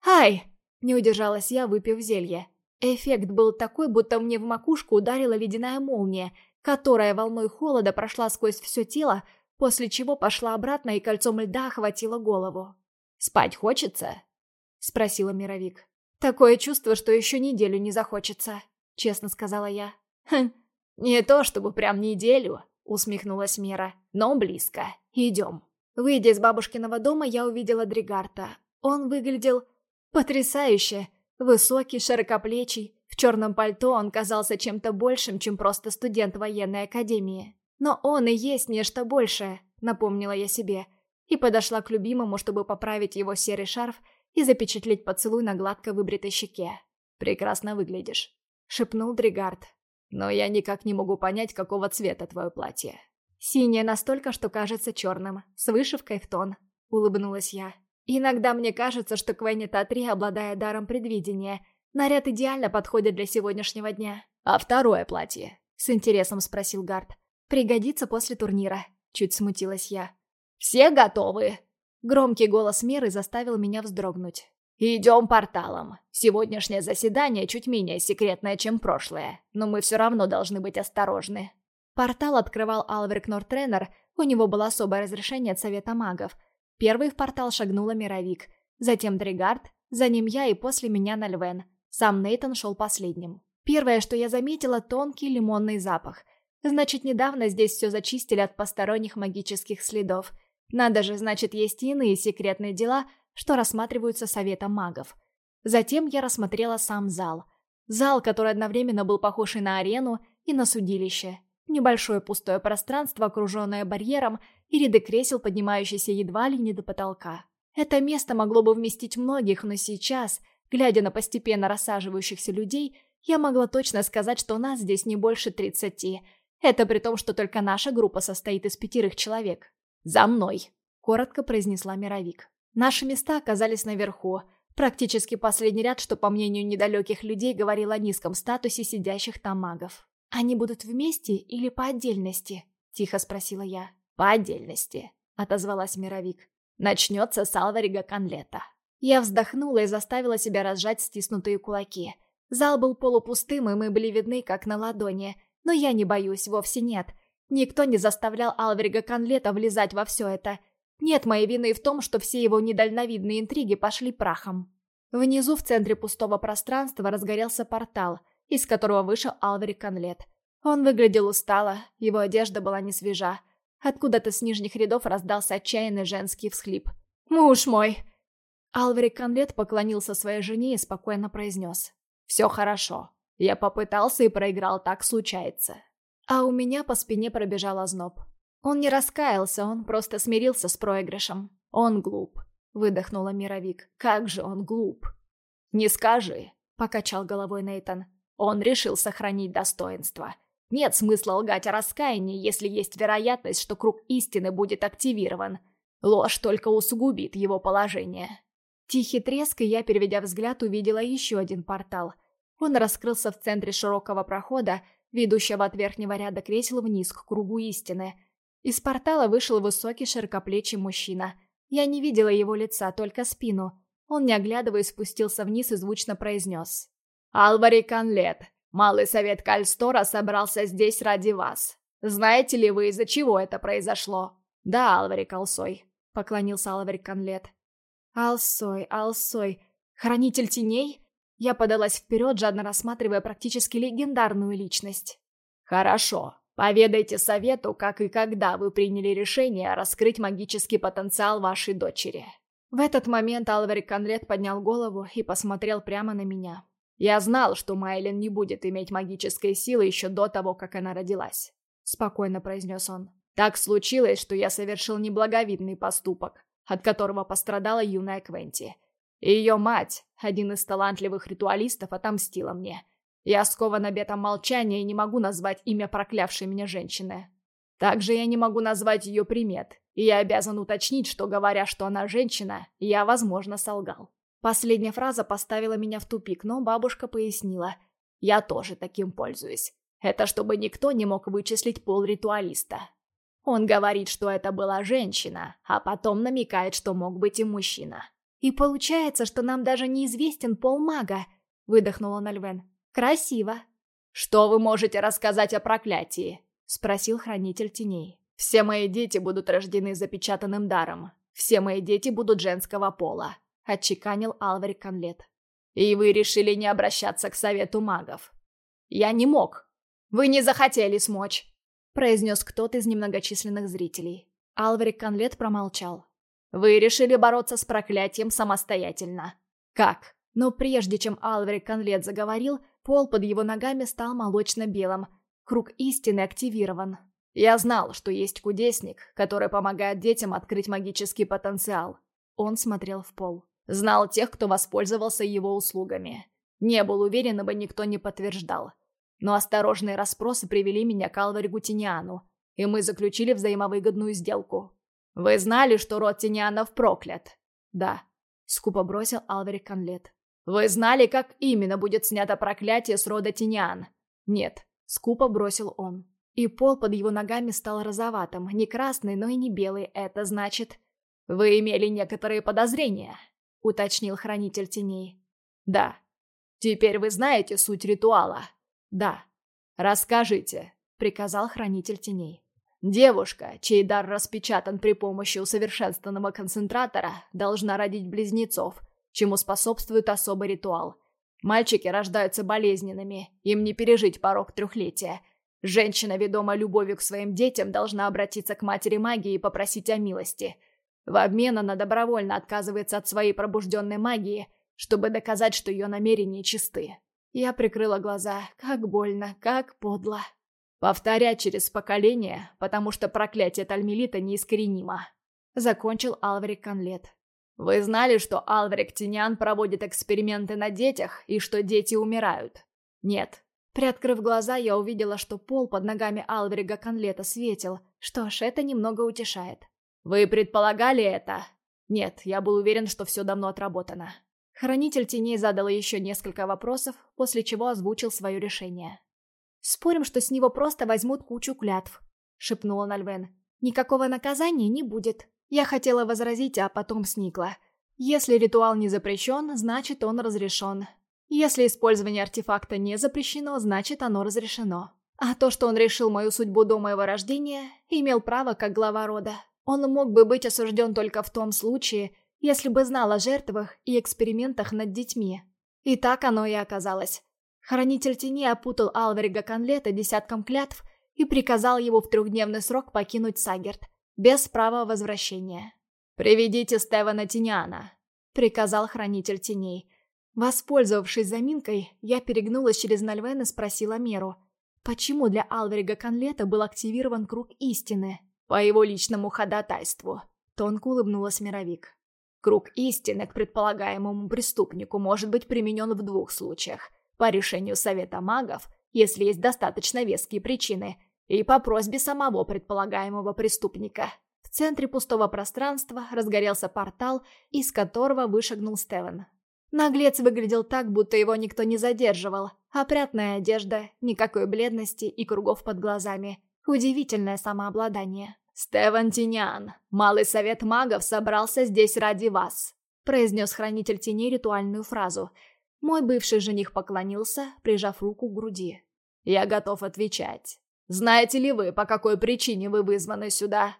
«Ай!» — не удержалась я, выпив зелье. Эффект был такой, будто мне в макушку ударила ледяная молния, которая волной холода прошла сквозь все тело, после чего пошла обратно и кольцом льда охватила голову. «Спать хочется?» — спросила Мировик. «Такое чувство, что еще неделю не захочется», — честно сказала я. «Хм, не то чтобы прям неделю», усмехнулась Мира. «Но близко. Идем». Выйдя из бабушкиного дома, я увидела Дригарта. Он выглядел потрясающе. Высокий, широкоплечий. В черном пальто он казался чем-то большим, чем просто студент военной академии. Но он и есть нечто большее, напомнила я себе. И подошла к любимому, чтобы поправить его серый шарф и запечатлеть поцелуй на гладко выбритой щеке. «Прекрасно выглядишь», — шепнул Дригард. Но я никак не могу понять, какого цвета твое платье. Синее настолько, что кажется черным, с вышивкой в тон. Улыбнулась я. Иногда мне кажется, что Квенни Татри, обладая даром предвидения, наряд идеально подходит для сегодняшнего дня. А второе платье? С интересом спросил Гард. Пригодится после турнира. Чуть смутилась я. «Все готовы?» Громкий голос Меры заставил меня вздрогнуть. «Идем порталом. Сегодняшнее заседание чуть менее секретное, чем прошлое, но мы все равно должны быть осторожны». Портал открывал Алверк Нортренер, у него было особое разрешение от Совета магов. Первый в портал шагнула Мировик, затем Дригард, за ним я и после меня Нальвен. Сам Нейтон шел последним. Первое, что я заметила, тонкий лимонный запах. Значит, недавно здесь все зачистили от посторонних магических следов. Надо же, значит, есть и иные секретные дела – что рассматриваются Советом магов. Затем я рассмотрела сам зал. Зал, который одновременно был похож и на арену, и на судилище. Небольшое пустое пространство, окруженное барьером, и ряды кресел, поднимающиеся едва ли не до потолка. Это место могло бы вместить многих, но сейчас, глядя на постепенно рассаживающихся людей, я могла точно сказать, что нас здесь не больше тридцати. Это при том, что только наша группа состоит из пятерых человек. «За мной!» – коротко произнесла Мировик. Наши места оказались наверху. Практически последний ряд, что, по мнению недалеких людей, говорил о низком статусе сидящих там магов. «Они будут вместе или по отдельности?» – тихо спросила я. «По отдельности», – отозвалась Мировик. «Начнется с Алварига Конлета». Я вздохнула и заставила себя разжать стиснутые кулаки. Зал был полупустым, и мы были видны, как на ладони. Но я не боюсь, вовсе нет. Никто не заставлял Алварига Конлета влезать во все это – нет моей вины в том, что все его недальновидные интриги пошли прахом. Внизу, в центре пустого пространства, разгорелся портал, из которого вышел Алварик Конлет. Он выглядел устало, его одежда была не свежа. Откуда-то с нижних рядов раздался отчаянный женский всхлип. «Муж мой!» Алварик Конлет поклонился своей жене и спокойно произнес. «Все хорошо. Я попытался и проиграл, так случается». А у меня по спине пробежал озноб. Он не раскаялся, он просто смирился с проигрышем. Он глуп. Выдохнула Мировик. Как же он глуп. «Не скажи», — покачал головой Нейтан. Он решил сохранить достоинство. Нет смысла лгать о раскаянии, если есть вероятность, что круг истины будет активирован. Ложь только усугубит его положение. Тихий треск, и я, переведя взгляд, увидела еще один портал. Он раскрылся в центре широкого прохода, ведущего от верхнего ряда кресел вниз к кругу истины. Из портала вышел высокий широкоплечий мужчина. Я не видела его лица, только спину. Он, не оглядываясь, спустился вниз и звучно произнес. «Алвари Канлет, Малый совет Кальстора собрался здесь ради вас. Знаете ли вы, из-за чего это произошло?» «Да, Алвари Алсой», — поклонился Алвари Канлет. «Алсой, Алсой, хранитель теней?» Я подалась вперед, жадно рассматривая практически легендарную личность. «Хорошо. Поведайте совету, как и когда вы приняли решение раскрыть магический потенциал вашей дочери». В этот момент Алварик Конрет поднял голову и посмотрел прямо на меня. «Я знал, что Майлен не будет иметь магической силы еще до того, как она родилась», — спокойно произнес он. «Так случилось, что я совершил неблаговидный поступок, от которого пострадала юная Квенти. Ее мать, один из талантливых ритуалистов, отомстила мне. Я скован обетом молчания и не могу назвать имя проклявшей меня женщины. Также я не могу назвать ее примет, и я обязан уточнить, что, говоря, что она женщина, я, возможно, солгал. Последняя фраза поставила меня в тупик, но бабушка пояснила. Я тоже таким пользуюсь. Это чтобы никто не мог вычислить пол ритуалиста. Он говорит, что это была женщина, а потом намекает, что мог быть и мужчина. «И получается, что нам даже неизвестен пол мага», — выдохнула Нальвен. «Красиво». «Что вы можете рассказать о проклятии?» — спросил Хранитель Теней. «Все мои дети будут рождены запечатанным даром. Все мои дети будут женского пола», — отчеканил Алварик Конлет. «И вы решили не обращаться к совету магов?» «Я не мог. Вы не захотели смочь», — произнес кто-то из немногочисленных зрителей. Алварик Конлет промолчал. «Вы решили бороться с проклятием самостоятельно. Как?» Но прежде чем Алварик Конлет заговорил, пол под его ногами стал молочно-белым — Круг истины активирован. Я знал, что есть кудесник, который помогает детям открыть магический потенциал. Он смотрел в пол. Знал тех, кто воспользовался его услугами. Не был уверен, ибо никто не подтверждал. Но осторожные расспросы привели меня к Алваригу Тиниану, и мы заключили взаимовыгодную сделку. «Вы знали, что род Тинианов проклят?» «Да», — скупо бросил Алварик Конлет. «Вы знали, как именно будет снято проклятие с рода Тиниан?» «Нет», Скупо бросил он. И пол под его ногами стал розоватым, не красный, но и не белый. Это значит... «Вы имели некоторые подозрения», — уточнил Хранитель Теней. «Да. Теперь вы знаете суть ритуала?» «Да. Расскажите», — приказал Хранитель Теней. Девушка, чей дар распечатан при помощи усовершенствованного концентратора, должна родить близнецов, чему способствует особый ритуал. Мальчики рождаются болезненными, им не пережить порог трехлетия. Женщина, ведома любовью к своим детям, должна обратиться к матери магии и попросить о милости. В обмен она добровольно отказывается от своей пробужденной магии, чтобы доказать, что ее намерения чисты. Я прикрыла глаза. Как больно, как подло. Повторять через поколение, потому что проклятие Тальмелита неискоренимо. Закончил Алврик Конлет. Вы знали, что Алврик Тинян проводит эксперименты на детях и что дети умирают? Нет. Приоткрыв глаза, я увидела, что пол под ногами Алврига Конлета светил. Что ж, это немного утешает. Вы предполагали это? Нет, я был уверен, что все давно отработано. Хранитель теней задал еще несколько вопросов, после чего озвучил свое решение. «Спорим, что с него просто возьмут кучу клятв», — шепнула Нальвен. «Никакого наказания не будет». Я хотела возразить, а потом сникла. Если ритуал не запрещен, значит он разрешен. Если использование артефакта не запрещено, значит оно разрешено. А то, что он решил мою судьбу до моего рождения, имел право как глава рода. Он мог бы быть осужден только в том случае, если бы знал о жертвах и экспериментах над детьми. И так оно и оказалось. Хранитель тени опутал Алварига Конлета десятком клятв и приказал его в трехдневный срок покинуть Сагерт, без права возвращения. «Приведите Стевана Тиниана», — приказал Хранитель Теней. Воспользовавшись заминкой, я перегнулась через Нальвен и спросила Меру, почему для Алварига Конлета был активирован круг истины? По его личному ходатайству. Тонко улыбнулась Мировик. Круг истины к предполагаемому преступнику может быть применен в двух случаях. По решению Совета магов, если есть достаточно веские причины, и по просьбе самого предполагаемого преступника. В центре пустого пространства разгорелся портал, из которого вышагнул Стевен. Наглец выглядел так, будто его никто не задерживал. Опрятная одежда, никакой бледности и кругов под глазами. Удивительное самообладание. «Стеван Тинян, Малый Совет Магов собрался здесь ради вас», произнес Хранитель Теней ритуальную фразу. Мой бывший жених поклонился, прижав руку к груди. «Я готов отвечать. Знаете ли вы, по какой причине вы вызваны сюда?»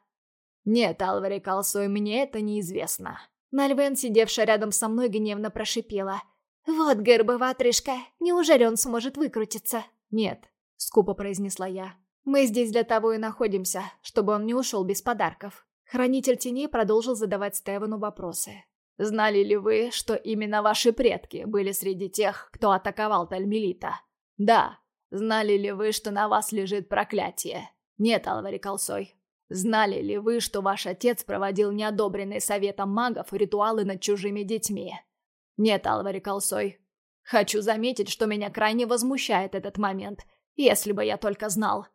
«Нет, Алвари Калсой, мне это неизвестно». Нальвен, сидевшая рядом со мной, гневно прошипела. «Вот гербовая отрыжка, неужели он сможет выкрутиться?» «Нет», — скупо произнесла я. Мы здесь для того и находимся, чтобы он не ушел без подарков. Хранитель теней продолжил задавать Стевану вопросы. «Знали ли вы, что именно ваши предки были среди тех, кто атаковал Тальмелита?» «Да. Знали ли вы, что на вас лежит проклятие?» «Нет, Алвари Колсой. Знали ли вы, что ваш отец проводил неодобренные советом магов ритуалы над чужими детьми?» «Нет, Алвари Колсой. Хочу заметить, что меня крайне возмущает этот момент, если бы я только знал,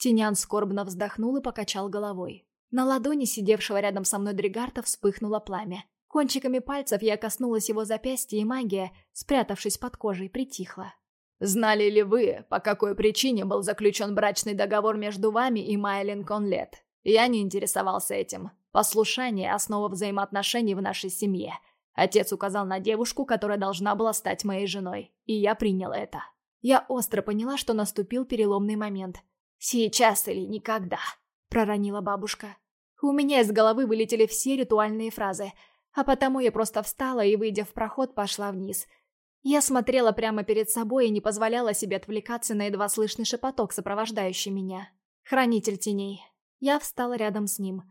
Тинян скорбно вздохнул и покачал головой. На ладони сидевшего рядом со мной Дригарта вспыхнуло пламя. Кончиками пальцев я коснулась его запястья, и магия, спрятавшись под кожей, притихла. «Знали ли вы, по какой причине был заключен брачный договор между вами и Майлин Конлет? Я не интересовался этим. Послушание – основа взаимоотношений в нашей семье. Отец указал на девушку, которая должна была стать моей женой, и я принял это». Я остро поняла, что наступил переломный момент – «Сейчас или никогда», — проронила бабушка. У меня из головы вылетели все ритуальные фразы, а потому я просто встала и, выйдя в проход, пошла вниз. Я смотрела прямо перед собой и не позволяла себе отвлекаться на едва слышный шепоток, сопровождающий меня. Хранитель теней. Я встала рядом с ним.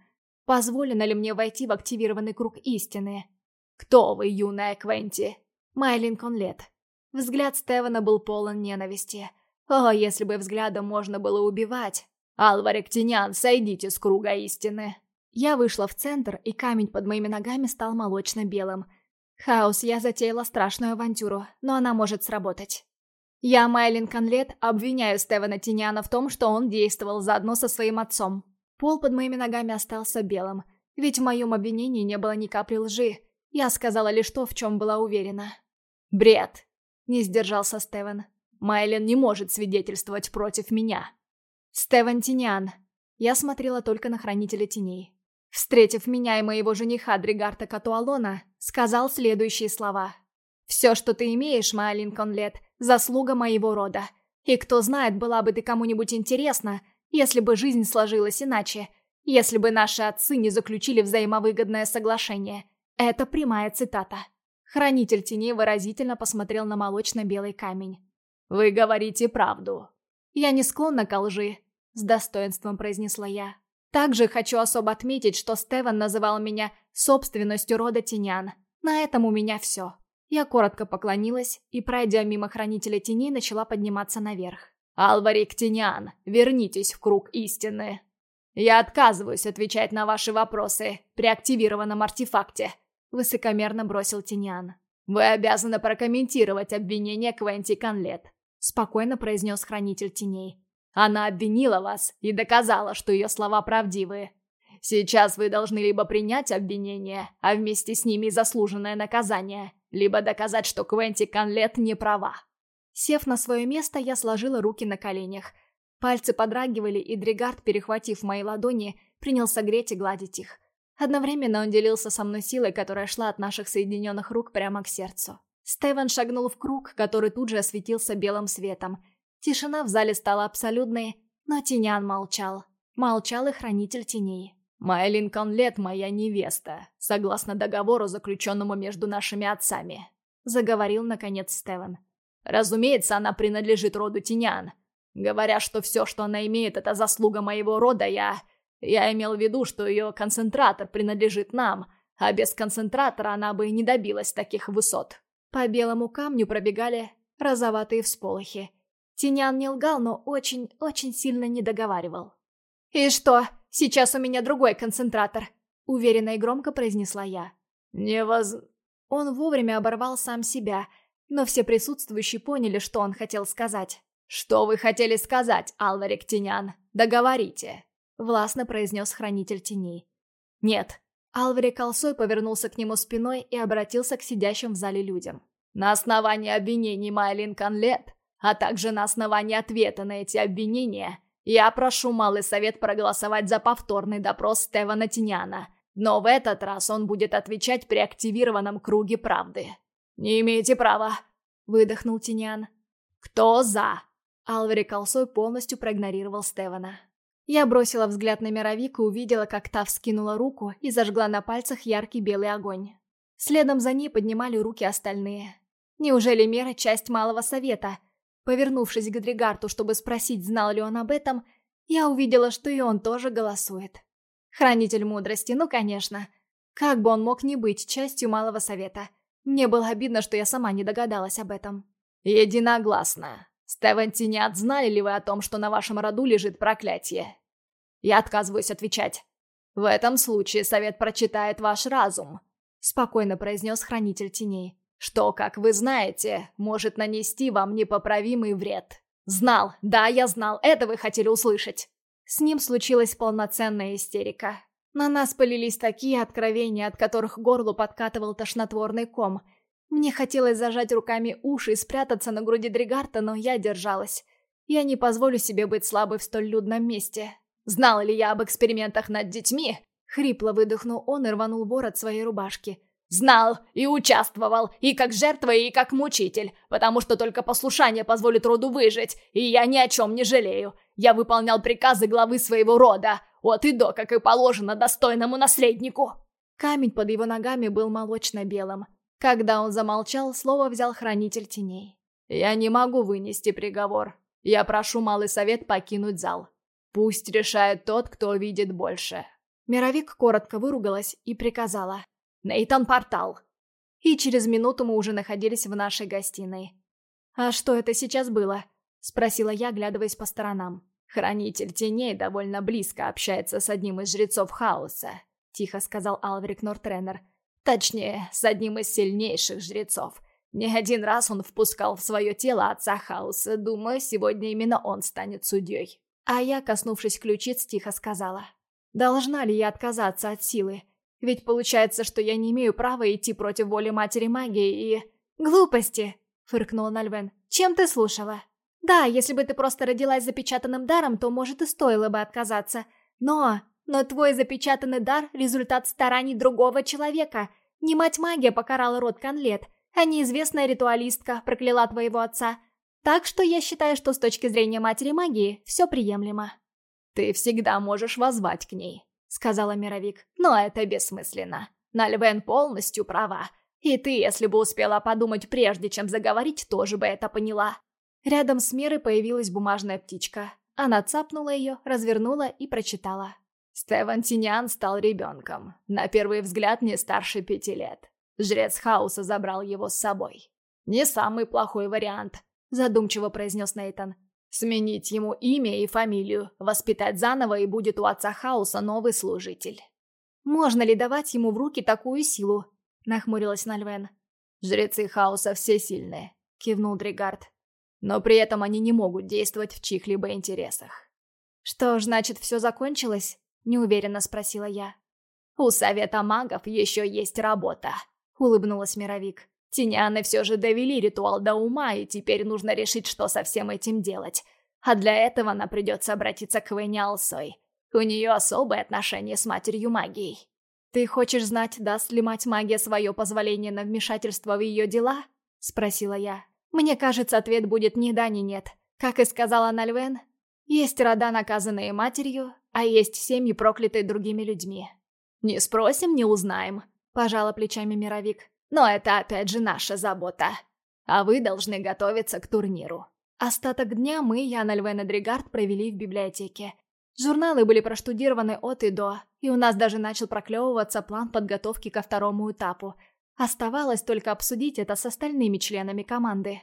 Позволено ли мне войти в активированный круг истины? «Кто вы, юная Квенти?» Майлин Конлет. Взгляд Стевана был полон ненависти. О, если бы взглядом можно было убивать. Алварик Тинян, сойдите с круга истины. Я вышла в центр, и камень под моими ногами стал молочно-белым. Хаос, я затеяла страшную авантюру, но она может сработать. Я, Майлин Конлет, обвиняю Стевена Тиняна в том, что он действовал заодно со своим отцом. Пол под моими ногами остался белым, ведь в моем обвинении не было ни капли лжи. Я сказала лишь то, в чем была уверена. «Бред!» — не сдержался Стевен. Майлен не может свидетельствовать против меня. Стевен Тиниан. Я смотрела только на Хранителя Теней. Встретив меня и моего жениха Дригарта Катуалона, сказал следующие слова. «Все, что ты имеешь, моя Линконлет, заслуга моего рода. И кто знает, была бы ты кому-нибудь интересна, если бы жизнь сложилась иначе, если бы наши отцы не заключили взаимовыгодное соглашение». Это прямая цитата. Хранитель теней выразительно посмотрел на молочно-белый камень. «Вы говорите правду». «Я не склонна к лжи», — с достоинством произнесла я. Также хочу особо отметить, что Стеван называл меня собственностью рода Тинян. На этом у меня все. Я коротко поклонилась и, пройдя мимо Хранителя Теней, начала подниматься наверх. «Алварик Тинян, вернитесь в круг истины. Я отказываюсь отвечать на ваши вопросы при активированном артефакте», — высокомерно бросил Тинян. «Вы обязаны прокомментировать обвинение Квенти Конлет. — спокойно произнес Хранитель Теней. «Она обвинила вас и доказала, что ее слова правдивы. Сейчас вы должны либо принять обвинение, а вместе с ними заслуженное наказание, либо доказать, что Квенти Конлет не права». Сев на свое место, я сложила руки на коленях. Пальцы подрагивали, и Дригард, перехватив мои ладони, принялся греть и гладить их. Одновременно он делился со мной силой, которая шла от наших соединенных рук прямо к сердцу. Стевен шагнул в круг, который тут же осветился белым светом. Тишина в зале стала абсолютной, но Тинян молчал. Молчал и Хранитель Теней. «Майлин Конлет моя невеста, согласно договору, заключенному между нашими отцами», — заговорил, наконец, Стевен. Разумеется, она принадлежит роду Тинян. Говоря, что все, что она имеет, это заслуга моего рода, я... Я имел в виду, что ее концентратор принадлежит нам, а без концентратора она бы не добилась таких высот. По белому камню пробегали розоватые всполохи. Тинян не лгал, но очень-очень сильно не договаривал. «И что, сейчас у меня другой концентратор?» Уверенно и громко произнесла я. «Невоз...» Он вовремя оборвал сам себя, но все присутствующие поняли, что он хотел сказать. «Что вы хотели сказать, Алварик Тинян? Договорите!» Властно произнес Хранитель Теней. «Нет». Алварик Алсой повернулся к нему спиной и обратился к сидящим в зале людям. «На основании обвинений Майлин Конлет, а также на основании ответа на эти обвинения, я прошу Малый Совет проголосовать за повторный допрос Стевана Тиняна, но в этот раз он будет отвечать при активированном круге правды. Не имеете права», — выдохнул Тинян. «Кто за?» Алвари Колсой полностью проигнорировал Стевана. Я бросила взгляд на Мировик и увидела, как та вскинула руку и зажгла на пальцах яркий белый огонь. Следом за ней поднимали руки остальные. Неужели Мера — часть Малого Совета? Повернувшись к Дригарту, чтобы спросить, знал ли он об этом, я увидела, что и он тоже голосует. Хранитель мудрости, ну конечно. Как бы он мог не быть частью Малого Совета? Мне было обидно, что я сама не догадалась об этом. «Единогласно», Стевентинят, знали ли вы о том, что на вашем роду лежит проклятие? Я отказываюсь отвечать. В этом случае совет прочитает ваш разум, спокойно произнес Хранитель Теней. Что, как вы знаете, может нанести вам непоправимый вред. Знал, да, я знал, это вы хотели услышать. С ним случилась полноценная истерика. На нас полились такие откровения, от которых горлу подкатывал тошнотворный ком – мне хотелось зажать руками уши и спрятаться на груди Дригарта, но я держалась. Я не позволю себе быть слабой в столь людном месте. Знал ли я об экспериментах над детьми? Хрипло выдохнул он и рванул ворот своей рубашки. Знал и участвовал, и как жертва, и как мучитель, потому что только послушание позволит роду выжить, и я ни о чем не жалею. Я выполнял приказы главы своего рода, от и до, как и положено достойному наследнику. Камень под его ногами был молочно-белым. Когда он замолчал, слово взял хранитель теней. «Я не могу вынести приговор. Я прошу Малый Совет покинуть зал. Пусть решает тот, кто видит больше». Мировик коротко выругалась и приказала. «Нейтан Портал!» И через минуту мы уже находились в нашей гостиной. «А что это сейчас было?» — спросила я, глядываясь по сторонам. «Хранитель теней довольно близко общается с одним из жрецов хаоса», — тихо сказал Алврик Нортренер. Точнее, с одним из сильнейших жрецов. Не один раз он впускал в свое тело отца хаоса. Думаю, сегодня именно он станет судьей. А я, коснувшись ключиц, тихо сказала. Должна ли я отказаться от силы? Ведь получается, что я не имею права идти против воли матери магии и... «Глупости!» — фыркнула Нальвен. «Чем ты слушала?» «Да, если бы ты просто родилась запечатанным даром, то, может, и стоило бы отказаться. Но но твой запечатанный дар — результат стараний другого человека. Не мать-магия покарала род Конлет, а неизвестная ритуалистка прокляла твоего отца. Так что я считаю, что с точки зрения матери магии все приемлемо. «Ты всегда можешь возвать к ней», — сказала Мировик. «Но это бессмысленно. Нальвен полностью права. И ты, если бы успела подумать прежде, чем заговорить, тоже бы это поняла». Рядом с Мерой появилась бумажная птичка. Она цапнула ее, развернула и прочитала. Стеван Тинян стал ребенком, на первый взгляд не старше пяти лет. Жрец хаоса забрал его с собой. «Не самый плохой вариант», — задумчиво произнес Нейтан. «Сменить ему имя и фамилию, воспитать заново, и будет у отца хаоса новый служитель». «Можно ли давать ему в руки такую силу?» — нахмурилась Нальвен. «Жрецы хаоса все сильные», — кивнул Дригард. «Но при этом они не могут действовать в чьих-либо интересах». «Что ж, значит, все закончилось?» — неуверенно спросила я. «У Совета магов еще есть работа», — улыбнулась Мировик. «Тиняны все же довели ритуал до ума, и теперь нужно решить, что со всем этим делать. А для этого нам придется обратиться к Вене Алсой. У нее особое отношение с матерью магией». «Ты хочешь знать, даст ли мать магия свое позволение на вмешательство в ее дела?» — спросила я. «Мне кажется, ответ будет ни да, ни нет. Как и сказала Нальвен, есть рода, наказанные матерью, а есть семьи, проклятые другими людьми. «Не спросим, не узнаем», — пожала плечами Мировик. «Но это опять же наша забота». а вы должны готовиться к турниру». Остаток дня мы, я, Нальвен и Дригард, провели в библиотеке. Журналы были проштудированы от и до, и у нас даже начал проклевываться план подготовки ко второму этапу. Оставалось только обсудить это с остальными членами команды.